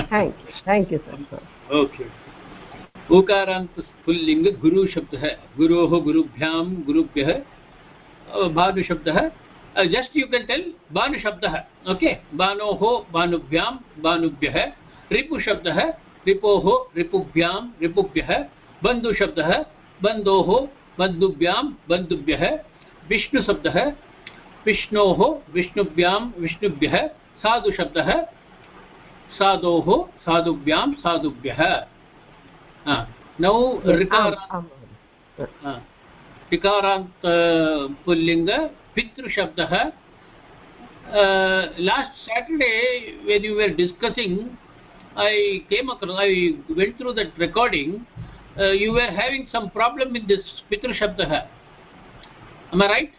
Speaker 9: thank you thank you sir
Speaker 2: okay उकारांत पुल्लिंग गुरु शब्द है गुरोः गुरुभ्यां गुरुभ्यः भानु शब्द है जस्ट यू कैन टेल भानु शब्द है ओके भानोः भानुभ्यां भानुभ्यः रिपु शब्द है रिपोः रिपुभ्यां रिपुभ्यः बन्धु शब्द है बन्धोः बन्धुभ्यां बन्धुभ्यः विष्णु शब्द है विष्णोः विष्णुभ्यां विष्णुभ्यः साधु शब्द है साधोः साधुभ्यां साधुभ्यः। नौ ऋकार ऋकारान्त पुल्लिङ्ग पितृशब्दः last saturday when you were discussing i came across i went through that recording uh, you were having some problem with this pitru shabdah am i right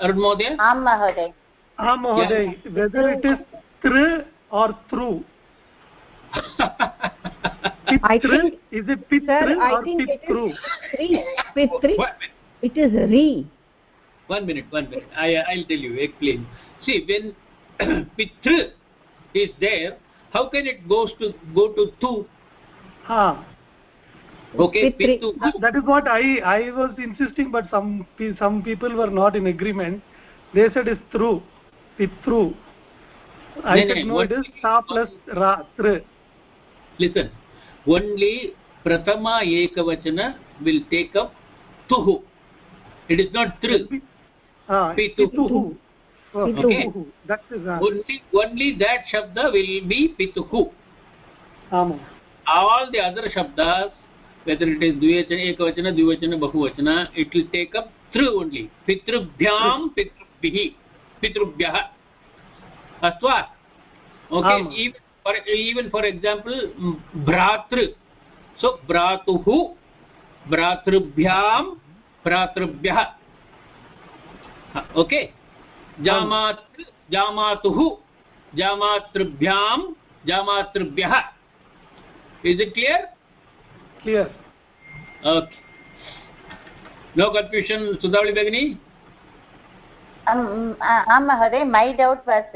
Speaker 2: arun mohoday
Speaker 11: आं महोदय
Speaker 3: आं महोदय whether it is thr or through
Speaker 9: I
Speaker 3: Pitr,
Speaker 9: think,
Speaker 3: is it pitr
Speaker 9: sir,
Speaker 3: or pitru?
Speaker 9: is three. Pitri.
Speaker 2: What?
Speaker 9: It is re.
Speaker 2: one minute one minute i i'll tell you explain see when pitra is there how can it goes to go to tu
Speaker 3: Ah,
Speaker 2: okay
Speaker 9: Pitri.
Speaker 2: pitu
Speaker 3: that, that is what I I was insisting, but some some people were not in agreement. They said it's through, pitru. I
Speaker 2: No, no,
Speaker 3: said no,
Speaker 2: what-
Speaker 3: it is sa plus ra tr.
Speaker 2: listen only prathama ekavachana will take up tuhu it is not tru
Speaker 3: Ah,
Speaker 2: Pitu.
Speaker 3: pituhu. Oh,
Speaker 2: Okay.
Speaker 3: That is ah,
Speaker 2: only only that shabda will be pituhu
Speaker 3: आमाम्.
Speaker 2: all the other shabdas whether it is dvivachana ekavachana dvivachana bahuvachana it will take up tru only pitrubhyam pitrubhihi pitrubhyah अस्तु okay even for even for example mm, bhratru so bhratuhu भ्रातृभ्यां भ्रातृभ्यः। Okay? जामातृ जामातुः जामातृभ्यां। जामातृभ्यः clear?
Speaker 3: Clear.
Speaker 2: okay. No confusion sudhavali bagini
Speaker 11: Um, uh, आं महोदय my doubt was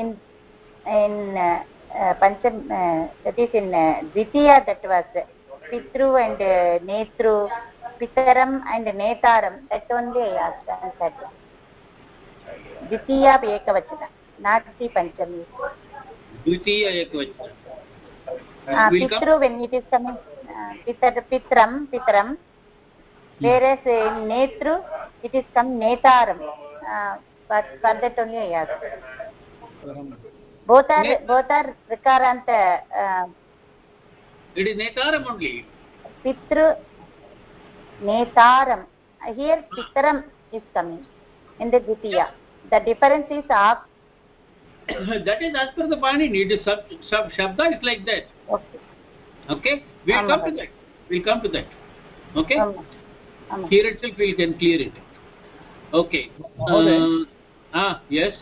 Speaker 11: in in पञ्चम that is in द्वितीया दट् वास् पितृ अण्ड् नेतृ पितरम् अण्ड् नेतारं दट् ओन्लि आन्सर् द्वितीया एकवचन नाट् दि पञ्चमी
Speaker 2: द्वितीय एकवचन
Speaker 11: Uh,
Speaker 2: Will
Speaker 11: pitru when it is coming uh, pitar pitram pitram whereas in netru it is come netaram uh, but for that only i asked both are both are rikaranta uh,
Speaker 2: it is netaram only
Speaker 11: pitru netaram Uh, here pitaram is coming in the dvitiya the difference is of
Speaker 2: that is as per the panini it is sub, sub shabda is like that
Speaker 11: okay
Speaker 2: okay we'll
Speaker 11: Amma.
Speaker 2: come to that we we'll come to that okay
Speaker 11: um, um,
Speaker 2: here itself we can clear it okay uh, ah yes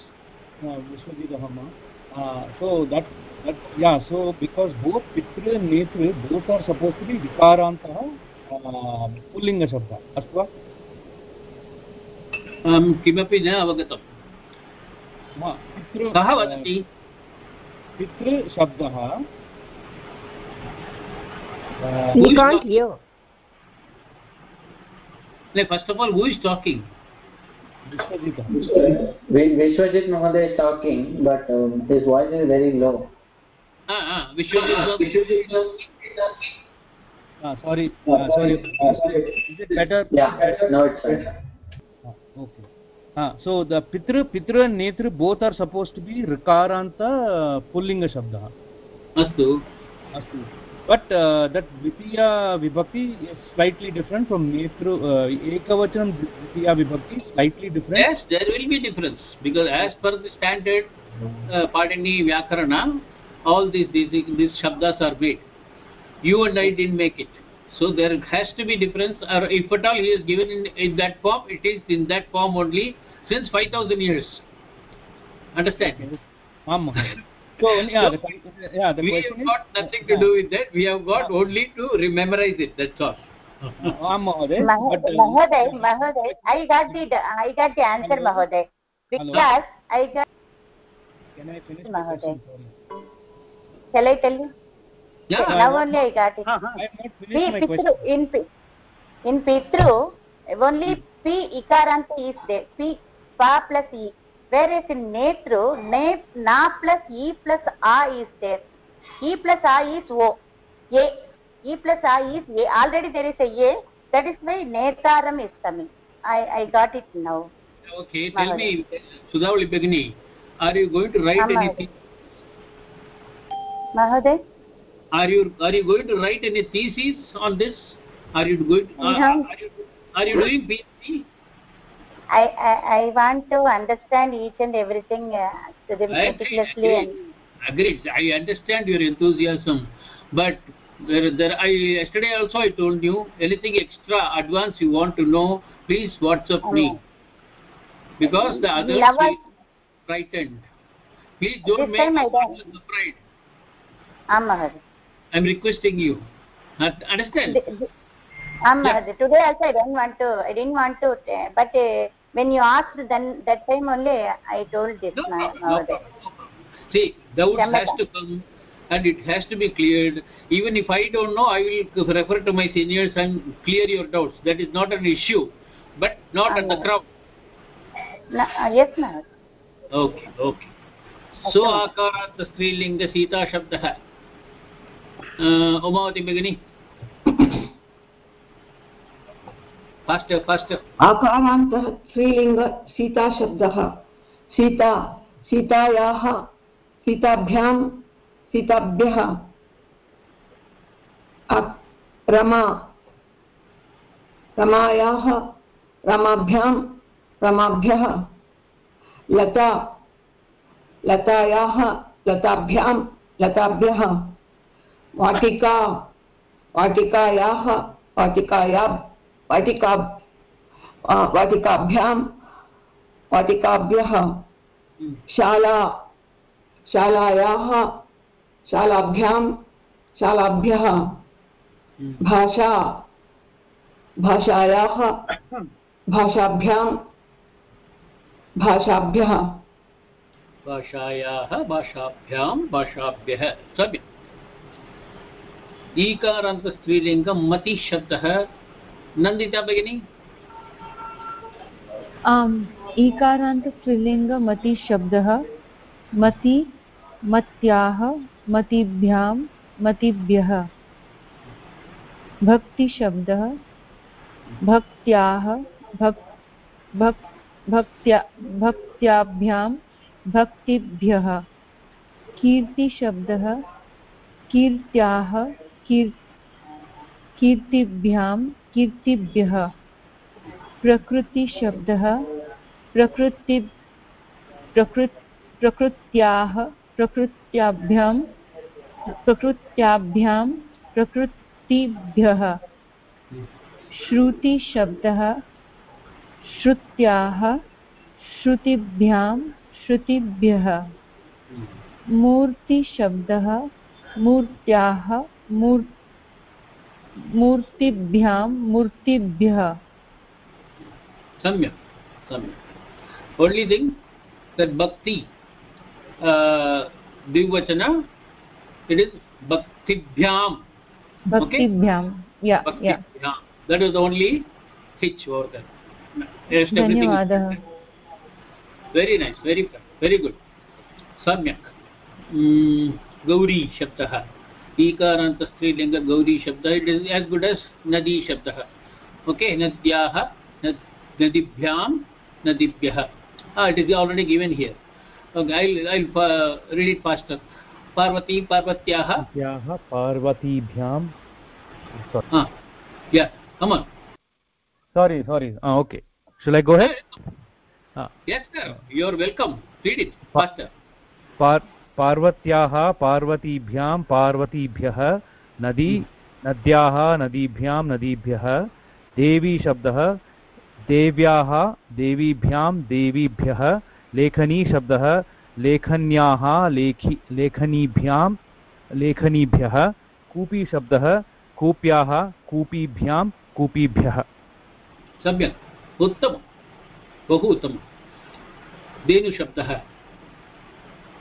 Speaker 12: uh. Uh, so that that yeah so because both pitra and netra both are supposed to be vikarantah uh, shabda अस्तु वा
Speaker 2: किमपि न अवगतम्
Speaker 12: मा, पितृ
Speaker 2: कः वदति
Speaker 12: पितृशब्दः uh,
Speaker 2: first of all who is talking
Speaker 12: विश्वजितः
Speaker 6: Vi- Vishwajit Mahoday is talking, but um, his voice is very low.
Speaker 2: ah ah vishwajit
Speaker 12: uh, sorry uh, sorry is it better
Speaker 6: Yeah, better? now it's fine.
Speaker 12: Ah, okay ah so the pitra pitra and netra both are supposed to be rikaranta uh, pullinga shabdah
Speaker 2: अस्तु
Speaker 12: अस्तु but uh, that dvitiya vibhakti is slightly different from netra uh, ekavachanam dvitiya vibhakti is slightly different
Speaker 2: yes there will be difference because as per the standard uh, padini vyakarana all these these these shabdas are made you and i didn't make it. So there has to be difference or if at all he is given in, in that form it is in that form only since 5000 years. Understand?
Speaker 12: Mm-hmm. So, yeah, the, yeah, the
Speaker 2: we have got is, nothing to yeah. do with that. We have got yeah. only to memorize it that's all.
Speaker 11: mahoday, mahoday uh, i got the i got the answer
Speaker 12: Mahadev.
Speaker 11: mahoday because hello. i got
Speaker 12: can i finish
Speaker 11: mahoday shall i tell you?
Speaker 2: Yeah.
Speaker 11: now only I got it. Pitru,
Speaker 12: question.
Speaker 11: in, in Pitru, only P Ikaranta is there. P, Pa plus E. Whereas in Netru, ne, Na plus E plus A is there. E plus A is O. A. E plus A is A. Already there is a A. That is why Netaram is coming. I, I got it now.
Speaker 2: Okay, tell me, Sudhavali Begini, are you going to write
Speaker 11: Amahoday.
Speaker 2: anything?
Speaker 11: Mahoday?
Speaker 2: Are you are you going to write any thesis on this? Are you going? To, uh,
Speaker 11: No.
Speaker 2: are, you, are you doing PhD?
Speaker 11: I, I, I want to understand each and everything uh, meticulously and
Speaker 2: Agreed. I understand your enthusiasm, but there, there, I yesterday also I told you anything extra advance you want to know, please WhatsApp me because the others
Speaker 11: Lava-
Speaker 2: will frightened. Please don't
Speaker 11: This
Speaker 2: make
Speaker 11: time I
Speaker 2: us
Speaker 11: don't
Speaker 2: afraid.
Speaker 11: Amahoday.
Speaker 2: I'm requesting you. Uh, Understand?
Speaker 11: Um, today also I don't want to, I didn't want to, uh, but uh, when you asked then that time only I told this
Speaker 2: No
Speaker 11: now.
Speaker 2: problem, no problem. See, doubts
Speaker 11: Ramada.
Speaker 2: has to come and it has to be cleared. Even if I don't know, I will refer to my seniors and clear your doubts. That is not an issue, but not at the crowd.
Speaker 11: No, uh, yes, ma'am.
Speaker 2: Okay, okay. So आकारात् स्त्रीलिङ्ग Sita शब्दः Uh, Umavati भगिनी fast fast
Speaker 1: आकारान्तः स्त्रीलिङ्ग सीताशब्दः। सीता, सीतायाः, सीताभ्यां, सीताभ्यः। रमा। रमायाः, रमाभ्यां, रमाभ्यः। लता, लतायाः, लताभ्यां, लताभ्यः। वाटिका, वाटिकायाः, वाटिकाया वाटिका वाटिकाभ्यां, वाटिकाभ्यः, शाला, शालायाः, शालाभ्यां, शालाभ्यः, भाषा, भाषायाः, भाषाभ्यां, भाषाभ्यः।
Speaker 2: भाषायाः, भाषाभ्यां, भाषाभ्यः। सम्यक् ईकारान्तस्त्रीलिङ्गं मति शब्दः नन्दिता भगिनी?
Speaker 8: आम् ईकारान्त स्त्रीलिङ्गमति शब्दः मति मत्याः मतिभ्यां, मतिभ्यः। भक्तिशब्दः भक्त्याः भक् भक्, भक्त्या, भक्त्याभ्यां, भक्तिभ्यः। कीर्तिशब्दः कीर्त्याः कीर् कीर्तिभ्यां, कीर्तिभ्यः, प्रकृतिशब्दः, प्रकृति प्रकृ प्रकृत्याः, प्रकृत्याभ्यां प्रकृत्याभ्यां, प्रकृतिभ्यः, श्रुतिशब्दः, श्रुत्याः, श्रुतिभ्यां, श्रुतिभ्यः, मूर्तिशब्दः, मूर्त्याः मूर् मूर्तिभ्यां मूर्तिभ्यः।
Speaker 2: सम्यक् सम्यक्। ओन्लि थिङ्ग् दट् भक्ति द्विवचन इट् इस् भक्तिभ्यां
Speaker 8: भक्तिभ्यां
Speaker 2: that is only which over that
Speaker 8: धन्यवादः।
Speaker 2: Very nice very very good सम्यक्। गौरी शब्दः ईकारान्तस्त्रीलिङ्ग गौरी शब्दः it is yes good yes नदी शब्दः ओके नद्याः नद्- नदीभ्यां नदीभ्यः। It is already given here okay I I read it faster Parvati पार्वत्याः?
Speaker 12: पार्वतीभ्यां।
Speaker 2: हा या कमन्
Speaker 12: sorry sorry. Ah, okay. Shall i go ahead? Ah.
Speaker 2: yes sir. You are welcome. Read it faster.
Speaker 12: पार् पार्वत्याः पार्वतीभ्यां पार्वतीभ्यः नदी नद्याः नदीभ्यां नदीभ्यः देवी शब्दः देव्याः देवीभ्यां देवीभ्यः लेखनी शब्दः लेखन्याः लेखि लेखनीभ्यां लेखनीभ्यः कूपी शब्दः कूप्याः कूपीभ्यां कूपीभ्यः।
Speaker 2: सम्यक्। उत्तमं। बहु उत्तमं। धेनुशब्दः.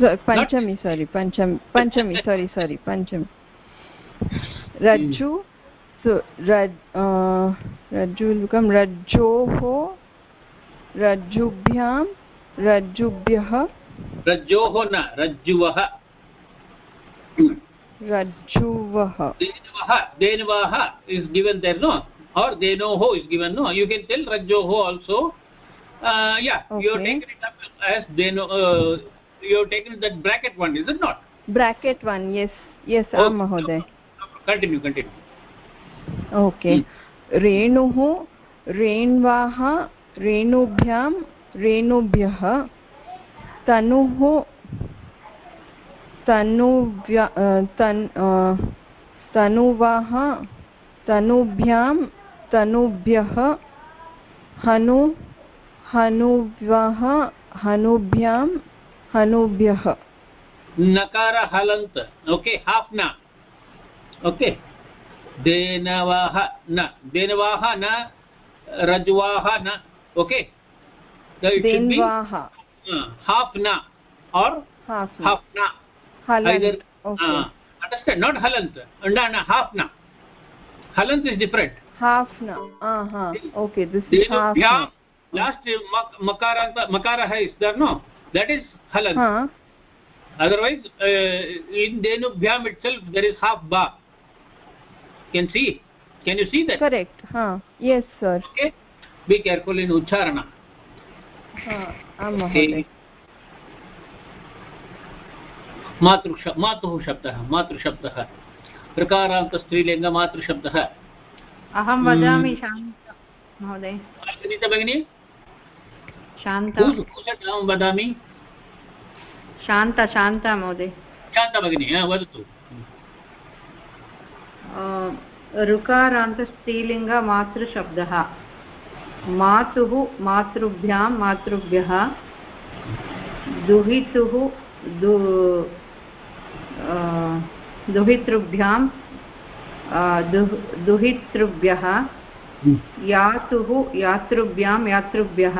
Speaker 7: पञ्चमी सारि पञ्चमी पञ्चमी सारि सारि पञ्चमी रज्जु रज्जुलुकं रज्जोः रज्जुभ्यां रज्जुभ्यः
Speaker 2: रज्जोः न रज्जुवः
Speaker 7: रज्जुवः
Speaker 2: धेनुवः is given there no or dhenoho is given no you can tell rajjoho also uh, yeah
Speaker 7: okay.
Speaker 2: you have taken it up as dheno uh, you have taken that bracket one is it not
Speaker 7: bracket one yes yes
Speaker 2: oh,
Speaker 7: am mahoday
Speaker 2: continue continue
Speaker 7: okay रेणुः रेण्वाः रेणुभ्यां रेणुभ्यः तनुः तनुव्य तन् तनुवाः तनुभ्यां तनुभ्यः हनु हनुव्यः हनुभ्यां हनुभ्यः
Speaker 2: नकार हलन्त okay half न okay देनवाः न देनवाः न रज्वाः न ओके
Speaker 7: देन्वाः
Speaker 2: हाफ् न और हाफ् न.
Speaker 7: Uh,
Speaker 2: understand? Not halant. No, no, half na. Halant is different.
Speaker 7: Half na. Uh huh. Okay, this is half na.
Speaker 2: Last makaranta makara is there no? That is halant.
Speaker 7: Huh.
Speaker 2: Otherwise, uh, in denubhyam itself there is half ba. Can see? Can you see that?
Speaker 7: Correct. Huh. Yes, sir.
Speaker 2: Okay. Be careful in ucharana.
Speaker 7: Huh. Okay.
Speaker 2: मातृ मातुः शब्दः मातृशब्दः ऋकारान्तस्त्रीलिङ्ग मातृशब्दः
Speaker 13: अहं वदामि शान्त महोदय
Speaker 2: भगिनी
Speaker 13: शान्त
Speaker 2: वदामि
Speaker 13: शान्त शान्त महोदय।
Speaker 2: शान्ता भगिनी वदतु।
Speaker 13: ऋकारान्तस्त्रीलिङ्ग मातृशब्दः। मातुः मातृभ्यां मातृभ्यः। दुहितुः दु दुहितृभ्यां दुहितृभ्यः। यातुः यातृभ्यां यातृभ्यः।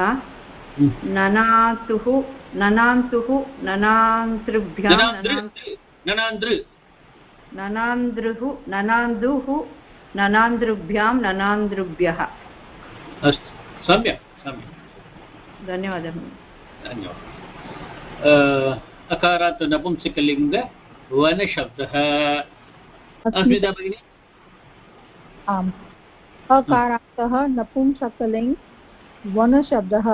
Speaker 13: ननातुः ननान्तुः ननान्तृभ्यां ननान्द्रुः ननान्दुः ननान्द्रुभ्यां ननान्द्रुभ्यः
Speaker 2: अस्तु। सम्यक् सम्यक्।
Speaker 13: धन्यवादः।
Speaker 2: धन्यवादः। अकारात् नपुंसकलिङ्ग वनशब्दः। अस्मिता भगिनि?
Speaker 10: आम्। अकारान्तः नपुंसकलिङ्ग् वनशब्दः।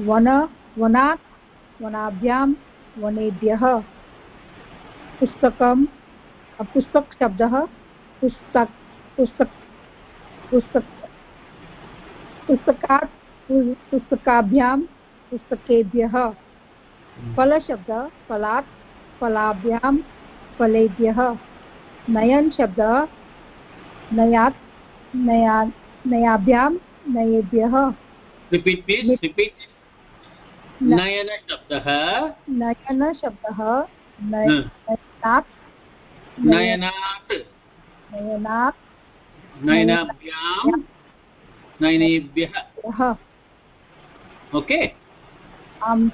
Speaker 10: वन वनात् वनाभ्यां वनेभ्यः। पुस्तकं पुस्तकशब्दः पुस्तक पुस्तक पुस्तक पुस्तकात् पुस्तकाभ्यां पुस्तकेभ्यः। फलशब्द फलात् फलाभ्यां फलेभ्यः। नयन शब्दः नयात् नया नयाभ्यां नयेभ्यः।
Speaker 2: प्लीज़ रिपीट नयन शब्दः
Speaker 10: नयन शब्दः नयनात्।
Speaker 2: नयनात्।
Speaker 10: नयनात्।
Speaker 2: नयनाभ्यां। नयनेभ्यः। ओके।
Speaker 10: आम्।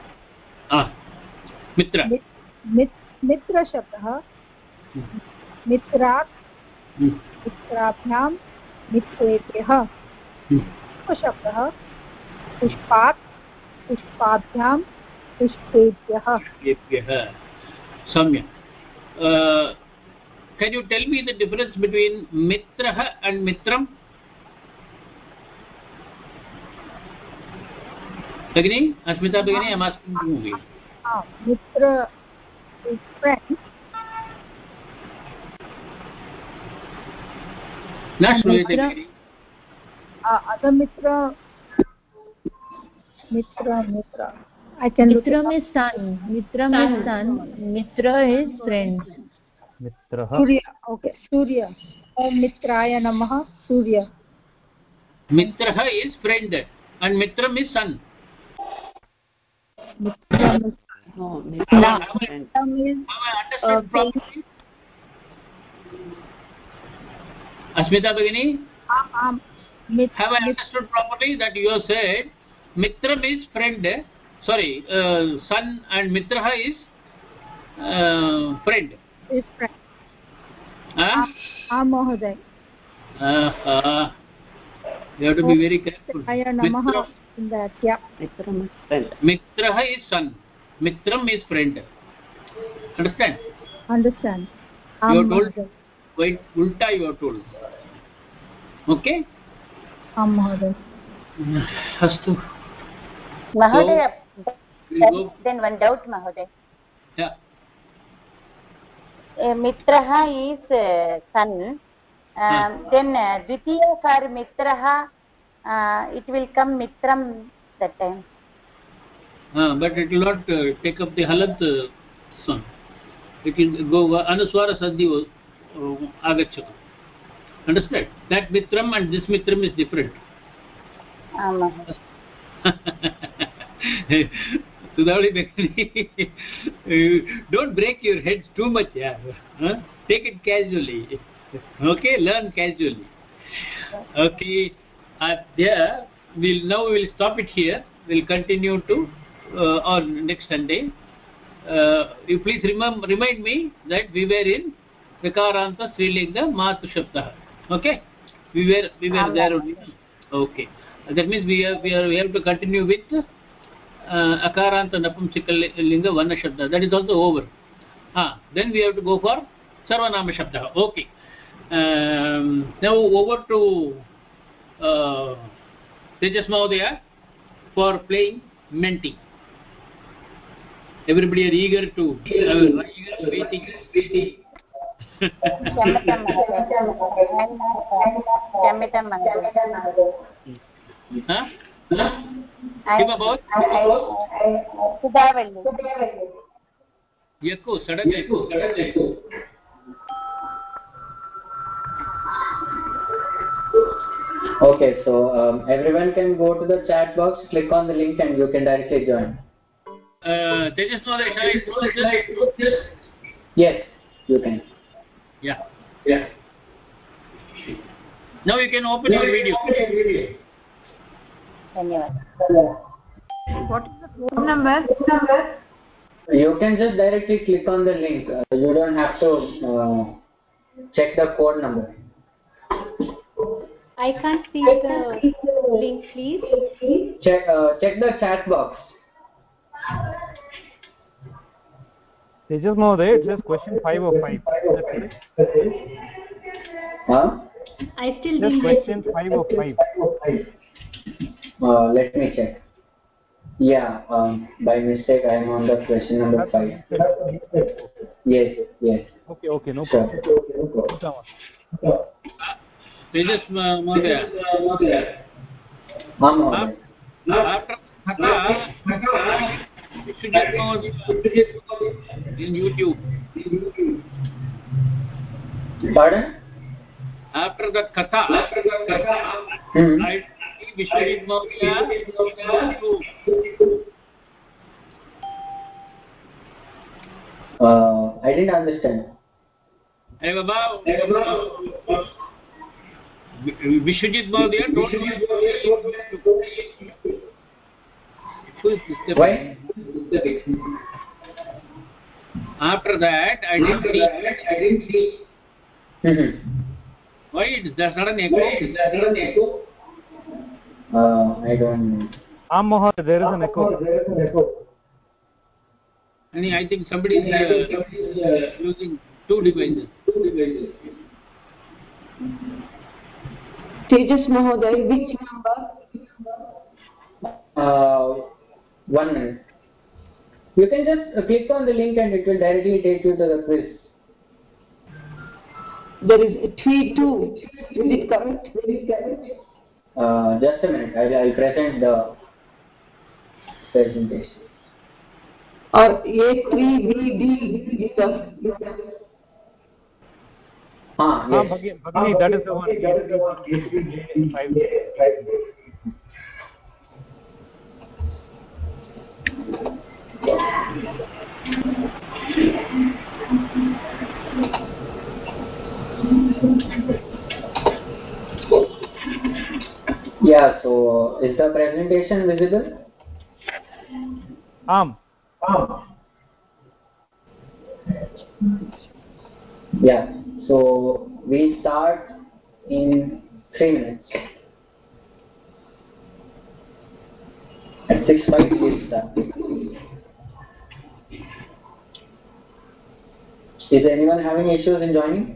Speaker 2: मित्र।
Speaker 10: मित्रशब्दः। मित्रात्। मित्राभ्यां। मित्रेभ्यः पुष्पशब्दः। पुष्पात्। पुष्पाभ्यां पुष्पेभ्यः
Speaker 2: सम्यक् can you tell me the difference between mitrah and mitram Bagini, Asmita Bagini, I'm asking you.
Speaker 10: Ah, Mitra is friend.
Speaker 2: न श्रूयते
Speaker 10: other mitra mitra i can
Speaker 7: mitram is son mitram is son mitra is friend
Speaker 12: mitrah
Speaker 10: surya okay surya or mitraya namah surya
Speaker 2: Mitraha is friend and Mitram is son.
Speaker 9: No,
Speaker 11: No.
Speaker 10: Mitram is uh?
Speaker 2: Asmita Bhagini,
Speaker 10: am, am,
Speaker 2: have I understood properly that you have said Mitram is friend, sorry, uh, son and Mitraha is uh, friend.
Speaker 10: is friend.
Speaker 2: Huh?
Speaker 10: Am Mahoday.
Speaker 2: Uh, you have to be very careful.
Speaker 10: Aya Namaha in that, yeah.
Speaker 9: Mitram is friend.
Speaker 2: Mitraha is son. Mitram is friend. Understand?
Speaker 10: Understand.
Speaker 2: You
Speaker 10: Am
Speaker 2: are told,
Speaker 10: Mahoday.
Speaker 2: wait, ulta you are told. Okay?
Speaker 10: Am Mahoday.
Speaker 2: Astu.
Speaker 11: Mahodaya,
Speaker 2: we'll go-
Speaker 11: then one doubt, Mahodaya.
Speaker 2: Yeah.
Speaker 11: Uh, Mitraha is uh, son. Um, then uh, Dvitiya for Mitraha, uh, it will come Mitram that time.
Speaker 2: Uh, but it will not uh, take up the halat uh, son. It will go anuswara sadhi uh, agachatu. Understand? That mitram and this mitram is different.
Speaker 11: ஆமா
Speaker 2: Sudhavali Bekani, don't break your heads too much. Yeah. Huh? Take it casually. Okay, learn casually. Okay, uh, there we'll now we'll stop it here. We'll continue to uh, on next Sunday. Uh, you please remember remind me that we were in Vikaranta Srilinga Matu Shabda. Okay, we were we were there only. Okay, that means we have we, are, we have to continue with uh, akaranta napumsikal linga varna shabda that is also over ah then we have to go for sarvanama shabda okay um, now over to uh, tejas mahodaya for playing menti everybody are eager to uh, eager to waiting
Speaker 11: waiting
Speaker 2: क्षम्यतां महोदय किम्
Speaker 11: अभवत्
Speaker 2: यक्कु sudden यक्कु sudden यक्कु
Speaker 6: okay so um, everyone can go to the chat box click on the link and you can directly join.
Speaker 2: Uh tejas no like i close this
Speaker 6: yes you can.
Speaker 2: Yeah. Yeah. Now you can open now your video,
Speaker 11: open your video. धन्यवादः।
Speaker 13: What is the phone number
Speaker 6: you can just directly click on the link. Uh, you don't have to uh, check the code number.
Speaker 7: I can't see the link please.
Speaker 6: Check uh, check the chat box.
Speaker 12: They just know that just question 5 or 5
Speaker 6: huh?
Speaker 7: I still
Speaker 12: just question 5 or 5
Speaker 6: uh, let me check. Yeah, um, by mistake I am on the question number five. Yes, yes.
Speaker 12: Okay, okay, no problem.
Speaker 2: Sure. Okay, no problem. Tejas महोदय in YouTube.
Speaker 6: Pardon?
Speaker 2: After that Katha.
Speaker 6: after
Speaker 2: that Katha. mm -hmm. I YouTube.
Speaker 6: Uh, I didn't understand.
Speaker 2: Hey Baba, Vishwajit Mahodaya told me Who is this?
Speaker 6: Why?
Speaker 2: After that, I didn't see. I didn't see.
Speaker 6: Hmm.
Speaker 2: Why is there sudden echo?
Speaker 6: Uh, I don't know.
Speaker 12: Am Mahoday, there is an echo.
Speaker 2: And I think somebody is uh, uh, using two devices. Two devices.
Speaker 1: Tejas Mahoday, which number?
Speaker 6: Uh, one minute. You can just uh, click on the link and it will directly take you to the quiz.
Speaker 1: There is T2. Is it correct? Is it correct?
Speaker 6: Uh, just a minute, I will present the presentation.
Speaker 1: Or A3BD.
Speaker 6: Ah,
Speaker 12: ah,
Speaker 6: yes.
Speaker 12: Ah, Bhagini, that is the one. Ah, that is the one.
Speaker 6: Yeah so is the presentation visible?
Speaker 12: Am.
Speaker 6: yeah so we start in 3 minutes. At 6 5 we start. Is anyone having issues in joining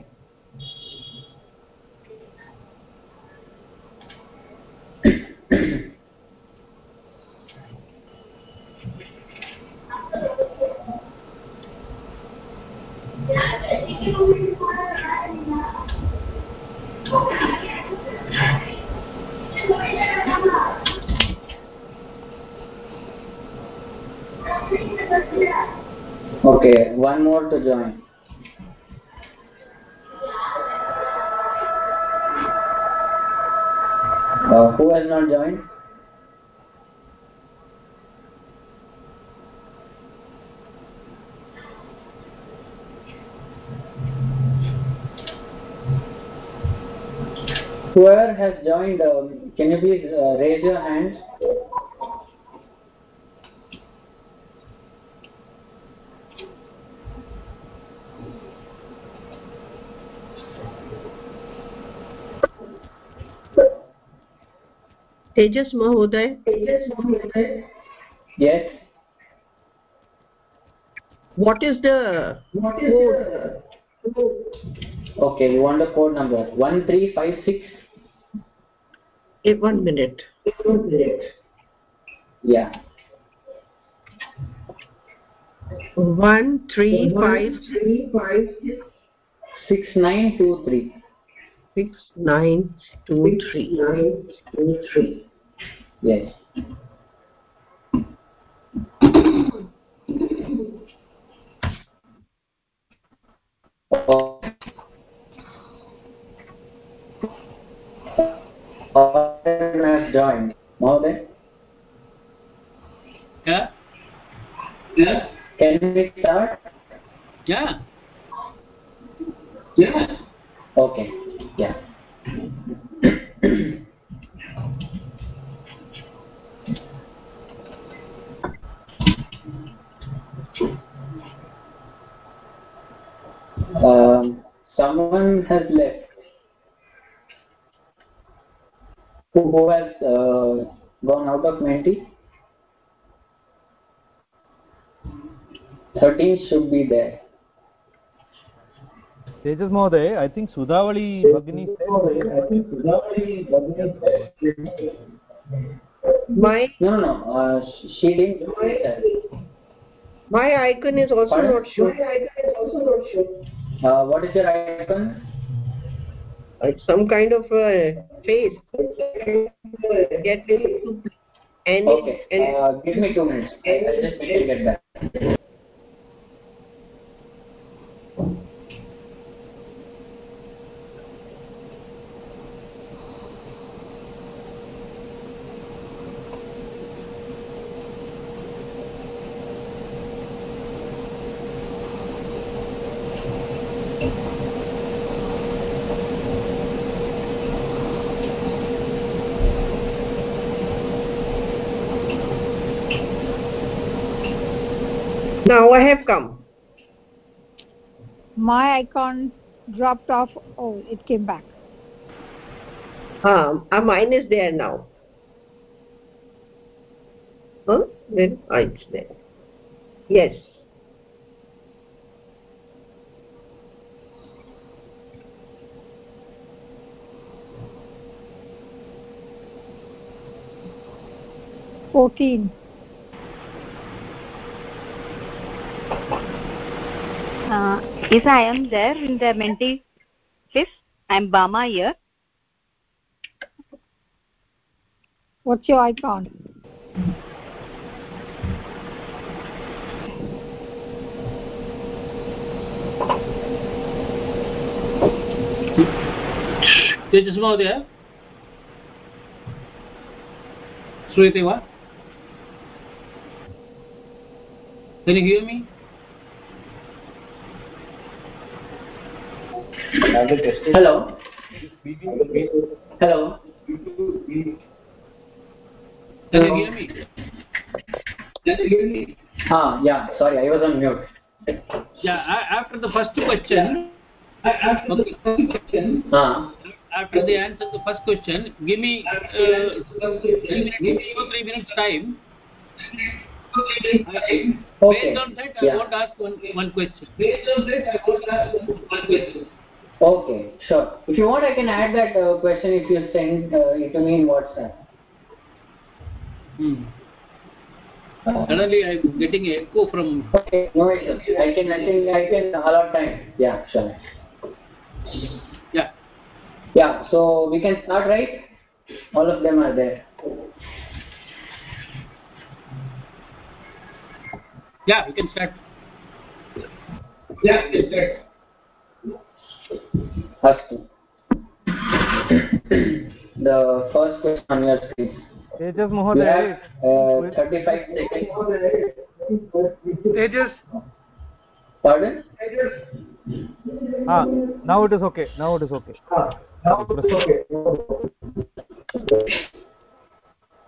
Speaker 6: one more to join. Uh, who has not joined? Whoever has joined um, can you please uh, raise your hand
Speaker 9: tejas mahoday tejas mahoday
Speaker 6: yes
Speaker 9: what is the what is code? the code?
Speaker 6: okay you want the code number 1356
Speaker 9: Eight, one minute Eight, one minute
Speaker 6: yeah
Speaker 9: One three five
Speaker 6: six nine two three.
Speaker 9: Six nine two three.
Speaker 6: Six nine two three yes. Has joined Mahoday
Speaker 2: yeah yeah
Speaker 6: can we start?
Speaker 2: Yeah.
Speaker 6: Yeah. Okay. Yeah Um, someone has left. Who has uh, gone out of 90? 13 should be there.
Speaker 12: तेजस महोदय I think सुधावळी भगिनी
Speaker 9: My
Speaker 6: no no uh, she didn't my,
Speaker 9: my icon is also
Speaker 6: Pardon?
Speaker 9: not showing.
Speaker 6: My icon is also not uh, what is your icon
Speaker 9: it's some kind of a face. Get and
Speaker 6: okay.
Speaker 9: And
Speaker 6: uh, give me two minutes. I'll just get back
Speaker 9: now i have come
Speaker 10: My icon dropped off. Oh, it came back.
Speaker 9: um uh, mine is there now huh then ah, it's there yes
Speaker 10: Fourteen.
Speaker 14: Uh, yes, I am there in the Menti fifth. I'm Bama here.
Speaker 10: What's your icon?
Speaker 2: तेजस् महोदय श्रूयते वा Can you hear me?
Speaker 6: Hello. Hello.
Speaker 2: Can you hear me? Can you hear me?
Speaker 6: Ah, yeah. Sorry, I was on mute.
Speaker 2: Yeah, after the first question, after the first question,
Speaker 6: Ah.
Speaker 2: after the answer to the first question, give me uh, three minutes, two or three minutes time.
Speaker 6: Okay.
Speaker 2: Based on that, I
Speaker 6: Yeah.
Speaker 2: want to ask one, one question. Based on that, I want to ask one question.
Speaker 6: Okay, sure. If you want, I can add that uh, question if you send uh, it to me in WhatsApp.
Speaker 2: Hmm. Suddenly, I'm getting an echo from.
Speaker 6: Okay, no issues. I can, I can, I can allot time. Yeah, sure.
Speaker 2: Yeah.
Speaker 6: Yeah, so we can start, right? All of them are there.
Speaker 2: Yeah, we can start. Yeah, we can start.
Speaker 6: Astu. the first question on your screen.
Speaker 15: Tejas
Speaker 6: You
Speaker 15: महोदय
Speaker 6: have uh, 35 seconds.
Speaker 3: Tejas,
Speaker 6: Pardon?
Speaker 15: ah now it is okay now it is okay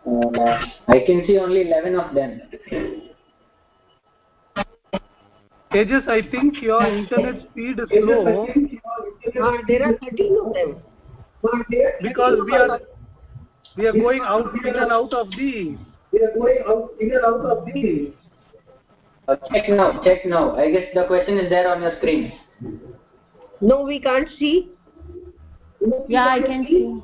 Speaker 6: Uh, I can see only 11 of them.
Speaker 3: Tejas, I think your internet speed is slow
Speaker 9: there are 13 of them.
Speaker 3: because we are we are going out in and out of the we are going out in and out of the
Speaker 6: Uh, check now, check now. I guess the question is there on your screen.
Speaker 9: No, we can't see.
Speaker 8: Yeah, I can see.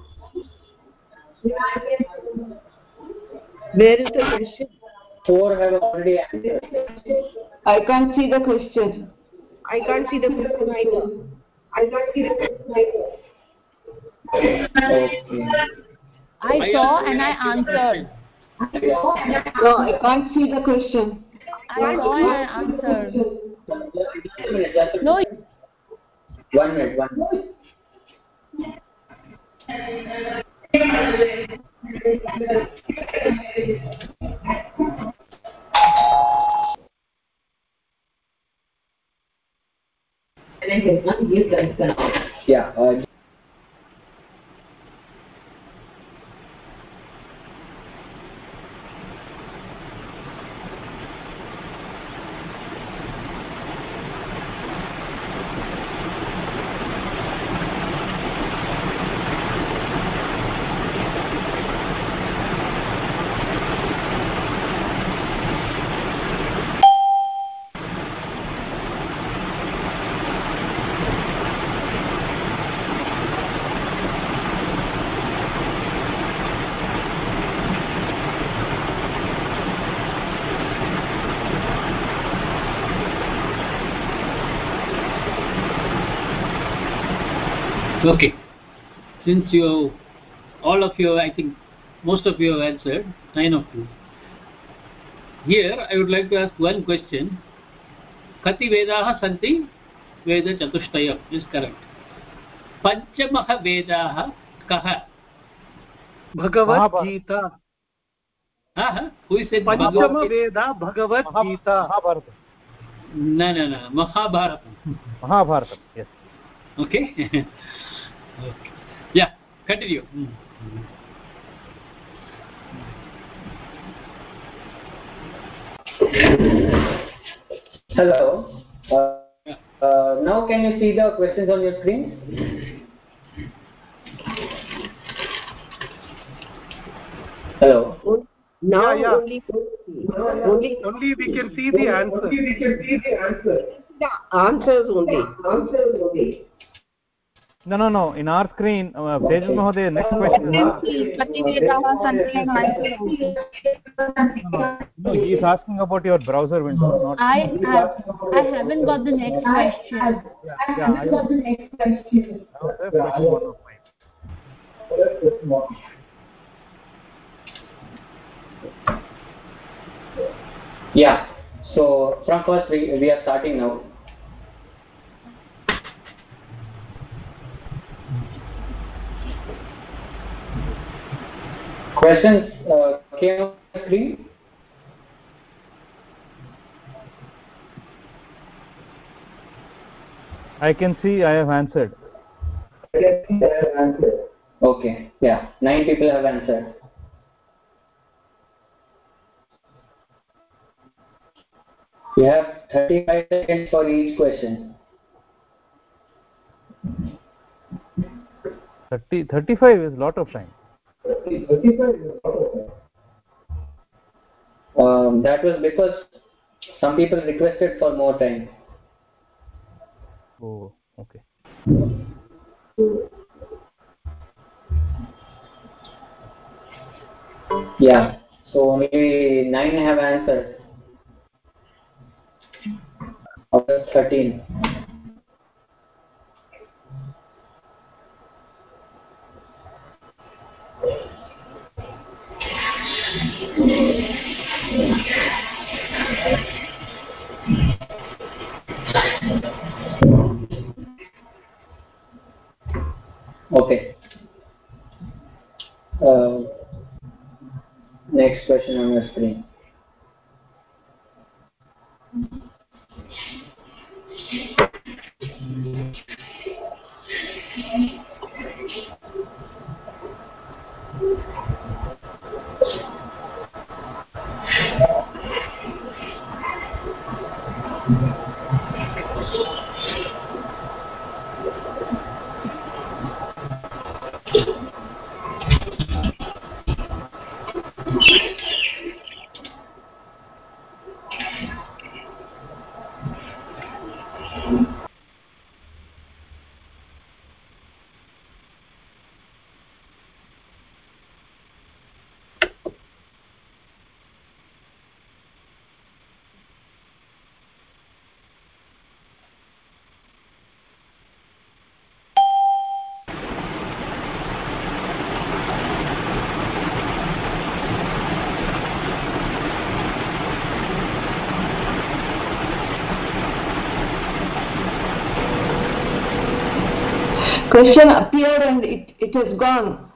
Speaker 9: Where is the question?
Speaker 6: Four have already answered.
Speaker 1: I can't see the question.
Speaker 9: I can't see the question either. I can't see the question either.
Speaker 6: Okay.
Speaker 8: I saw and I answered.
Speaker 1: No, I can't see the question.
Speaker 8: I saw and I answered.
Speaker 6: Just a minute, just a
Speaker 8: No.
Speaker 6: One minute, one minute. Yeah. Uh,
Speaker 2: Okay. Since you, all of you, I think most of you have answered, nine of you. Here, I would like to ask one question. Kati Vedaha Santi Veda Chatushtayam is correct. Panchamaha Vedaha Kaha?
Speaker 3: Bhagavad Gita.
Speaker 2: Huh? Who is it?
Speaker 3: Panchama Veda Bhagavad Gita.
Speaker 15: Mahabharat
Speaker 2: No, no, no. Mahabharata.
Speaker 15: Mahabharat yes
Speaker 2: Okay? Okay. Yeah, continue. Mm.
Speaker 6: hello. Uh, uh, now can you see the questions on your screen? Hello.
Speaker 9: Now
Speaker 3: Yeah, yeah.
Speaker 9: only only
Speaker 3: Only we can see the answer. Only we can see the answer.
Speaker 9: the answers only. Answers only
Speaker 15: no no no. In our screen uh, Tejas Mahoday next question.
Speaker 8: no,
Speaker 15: no, he is asking about your browser window not
Speaker 8: I have, I haven't got the next question.
Speaker 15: Yeah, I haven't got the next question.
Speaker 6: Yeah. So from first we, we are starting now. Questions uh, came on the screen?
Speaker 15: I can see I have answered.
Speaker 6: Okay, yeah, nine people have answered. You have 35 seconds for each question.
Speaker 15: 30, 35 is a lot of time.
Speaker 6: Um, that was because some people requested for more time.
Speaker 15: Oh, okay.
Speaker 6: Yeah, so only nine have answered. Of 13. Okay. Uh, next question on your screen.
Speaker 1: Question appeared and it, it has gone.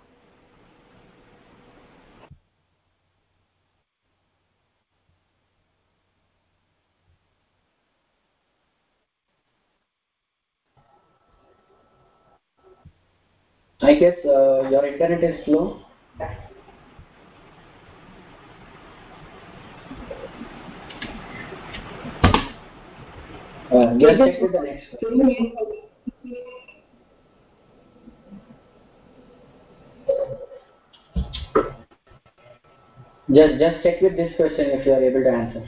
Speaker 6: I guess uh, your internet is slow. Uh, just check with the next Just, just check with this question if you are able to answer.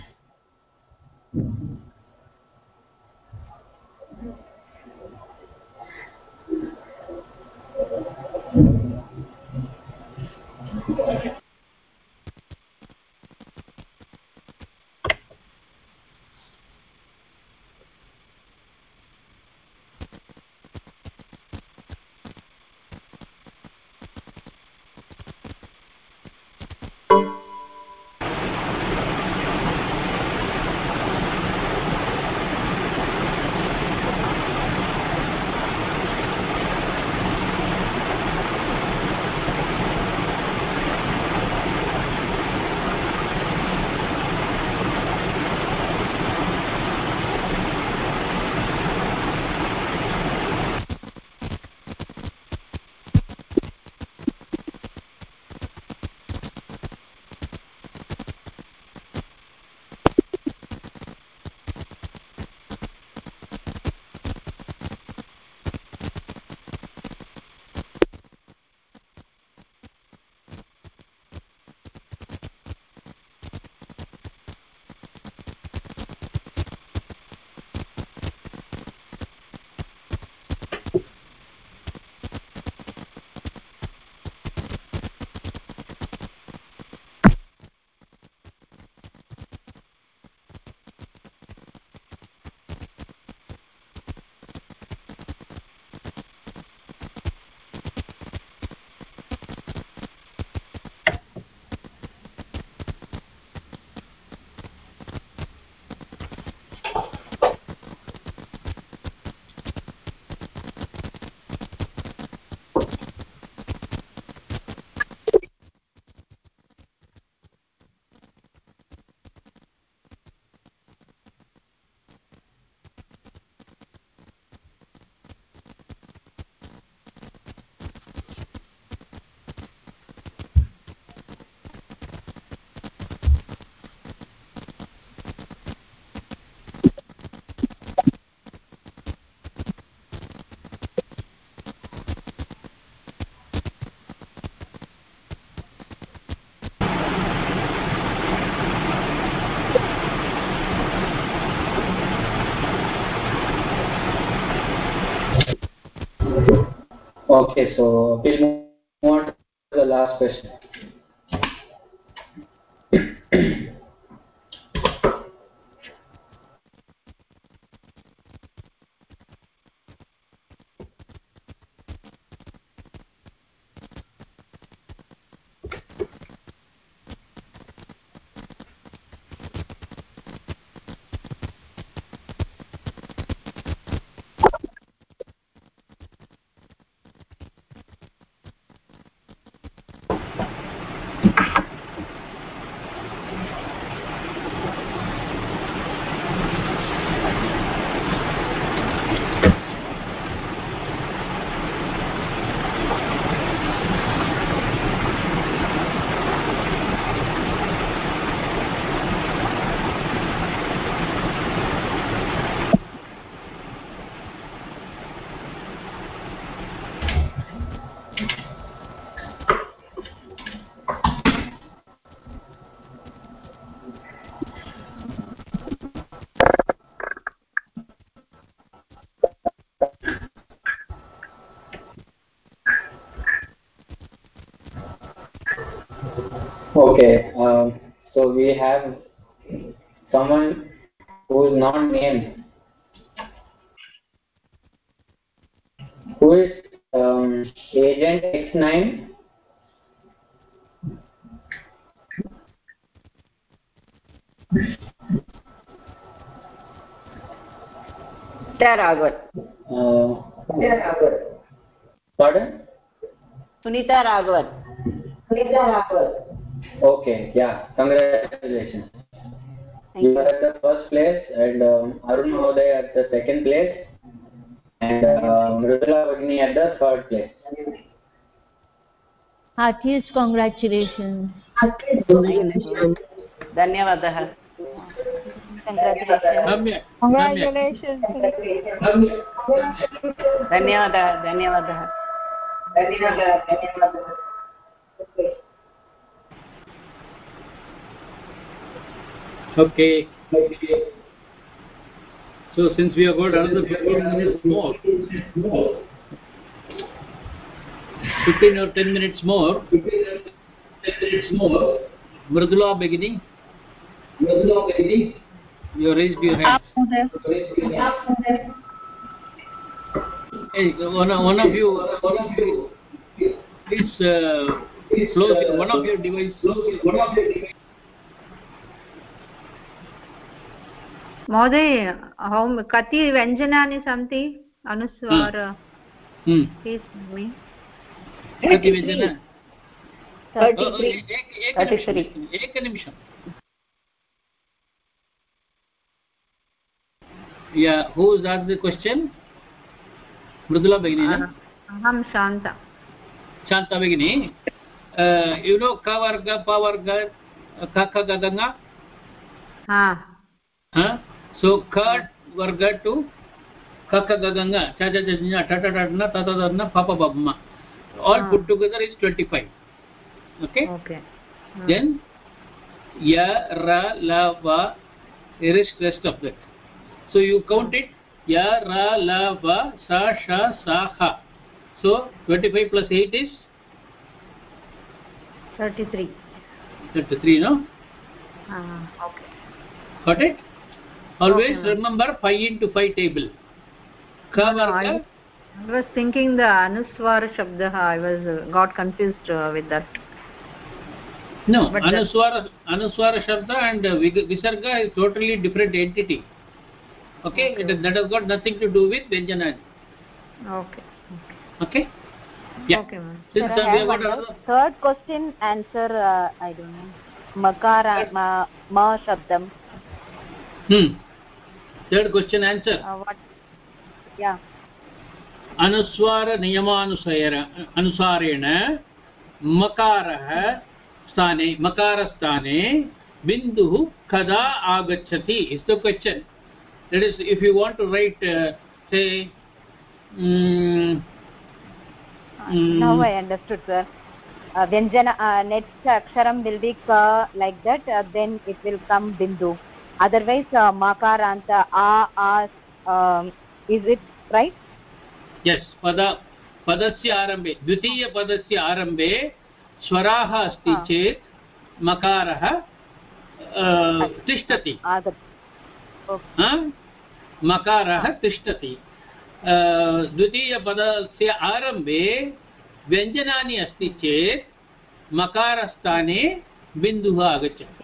Speaker 6: Okay, so we'll move on to the last question. Okay, um, so we have someone who is not named. Who is um, Agent X9?
Speaker 4: Sunita Raghavan.
Speaker 6: Uh, pardon?
Speaker 4: Sunita Raghavan. Sunita Raghavan.
Speaker 6: Okay, yeah, congratulations. Thank You are at the first place and um, Arun Mahoday at the second place and uh, Mridula Vagni at the third place.
Speaker 8: Heartiest congratulations.
Speaker 4: धन्यवादः
Speaker 2: सम्यक्
Speaker 10: Congratulations.
Speaker 4: धन्यवादः धन्यवादः
Speaker 2: Okay. So since we have got another 15 minutes more, 15 or 10 minutes more, 10 minutes more, Mridula beginning. Mridula beginning. You raised your hand. Hey, one, of- one of you, one of you, please uh, close your- one of your device. One of your device.
Speaker 13: महोदय हौ कति व्यञ्जनानि सन्ति अनुस्वार
Speaker 2: Hmm. Oh, oh, एकनिमिषम्,
Speaker 4: three.
Speaker 2: एकनिमिषम् Yeah, who is asked the question? Mridula Begini, na?
Speaker 13: अहं
Speaker 2: Shanta Shanta. Uh, you know Kavarga, Pavarga, Kaka Gaganga?
Speaker 13: हा
Speaker 2: Huh? So Ka Varga to Kaka Gaganga, Cha Cha Cha Cha Ta Ta Ta Na Ta Ta Ta Na Papa Babma. All
Speaker 13: Ah.
Speaker 2: put together is 25. Okay?
Speaker 13: Okay
Speaker 2: Then Ya, Ra, La, Va, rest rest of that. So you count it Ya, Ra, La, Va, Sa, Sha, Sa, Ha. So 25 plus 8 is
Speaker 13: thirty three
Speaker 2: 33, no?
Speaker 13: Okay
Speaker 2: Got it? Always
Speaker 13: Okay,
Speaker 2: remember 5 into 5 table. Ka varga,
Speaker 13: I was thinking the Anuswara Shabda, I was uh, got confused uh, with that.
Speaker 2: no,
Speaker 13: But that-
Speaker 2: Anuswara, Anuswara Shabda and uh, Visarga is totally different entity. Okay? It, that has got nothing to do with Vyanjana.
Speaker 13: Okay.
Speaker 2: Okay? Yeah.
Speaker 13: Okay, ma'am.
Speaker 2: Since
Speaker 14: Sir, I
Speaker 2: we
Speaker 14: have
Speaker 2: have got
Speaker 14: one
Speaker 2: another...
Speaker 14: Third question answer, uh, I don't know. Makara, ma, ma shabdam.
Speaker 2: Hmm. Third question answer.
Speaker 14: Uh, what? Yeah.
Speaker 2: अनुस्वार नियमानुसार अनुसारेण मकारः स्थाने मकारस्थाने बिन्दुः कदा आगच्छति is the question that is if you want to write uh, say mm, mm,
Speaker 14: Now I understood, sir. Uh, Vyanjana, uh, next aksharam will be ka, like that, uh, then it will come bindu. Otherwise, uh, makaranta, a, a, um, is it right?
Speaker 2: yes pada पदस्य आरम्भे द्वितीयपदस्य आरम्भे स्वराः अस्ति चेत् मकारः तिष्ठति? मकारः तिष्ठति द्वितीयपदस्य आरम्भे व्यञ्जनानि अस्ति चेत् मकारस्थाने बिन्दुः आगच्छति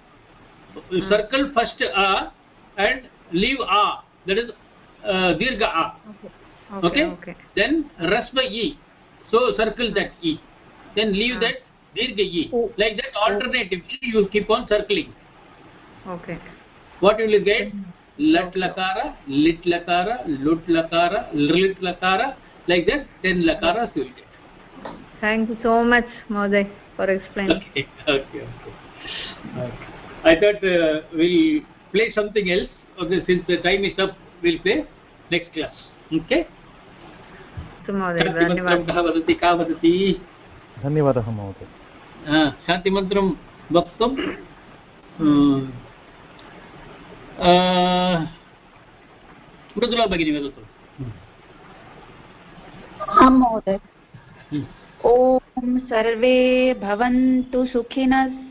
Speaker 2: circle first a and leave a. That is uh, dirgha a.
Speaker 13: Okay.
Speaker 2: Okay?
Speaker 13: okay
Speaker 2: then rasva e. So circle that e. Then leave that dirgha e. Like that alternatively you keep on circling.
Speaker 13: Okay.
Speaker 2: What will you will get lat lakara lit lakara lut lakara lit lakara. Like that 10 lakaras you will get.
Speaker 13: Thank you so much mother for explaining.
Speaker 2: Okay okay okay, okay. I thought uh, we'll play something else. Okay since the time is up we'll play next class. Okay? वदति का वदति
Speaker 15: धन्यवादः महोदय
Speaker 2: शान्तिमन्त्रं वक्तुं मृदुला भगिनी वदतु
Speaker 16: आं महोदय। ॐ सर्वे भवन्तु सुखिनः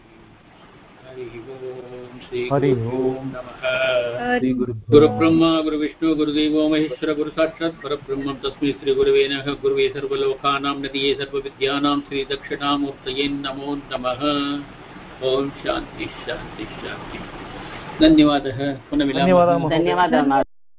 Speaker 15: हरि ओम्।
Speaker 2: गुरुब्रह्मा गुरुविष्णु गुरुदेवो महेश्वर गुरुसाक्षात् परब्रह्म तस्मै श्रीगुरवे नः गुरुवे सर्वलोकानां नदीये सर्वविद्यानां श्रीदक्षिणामूर्तये नमो नमः। ॐ शान्ति शान्ति शान्ति। धन्यवादः। पुनः मिलामः
Speaker 4: धन्यवादः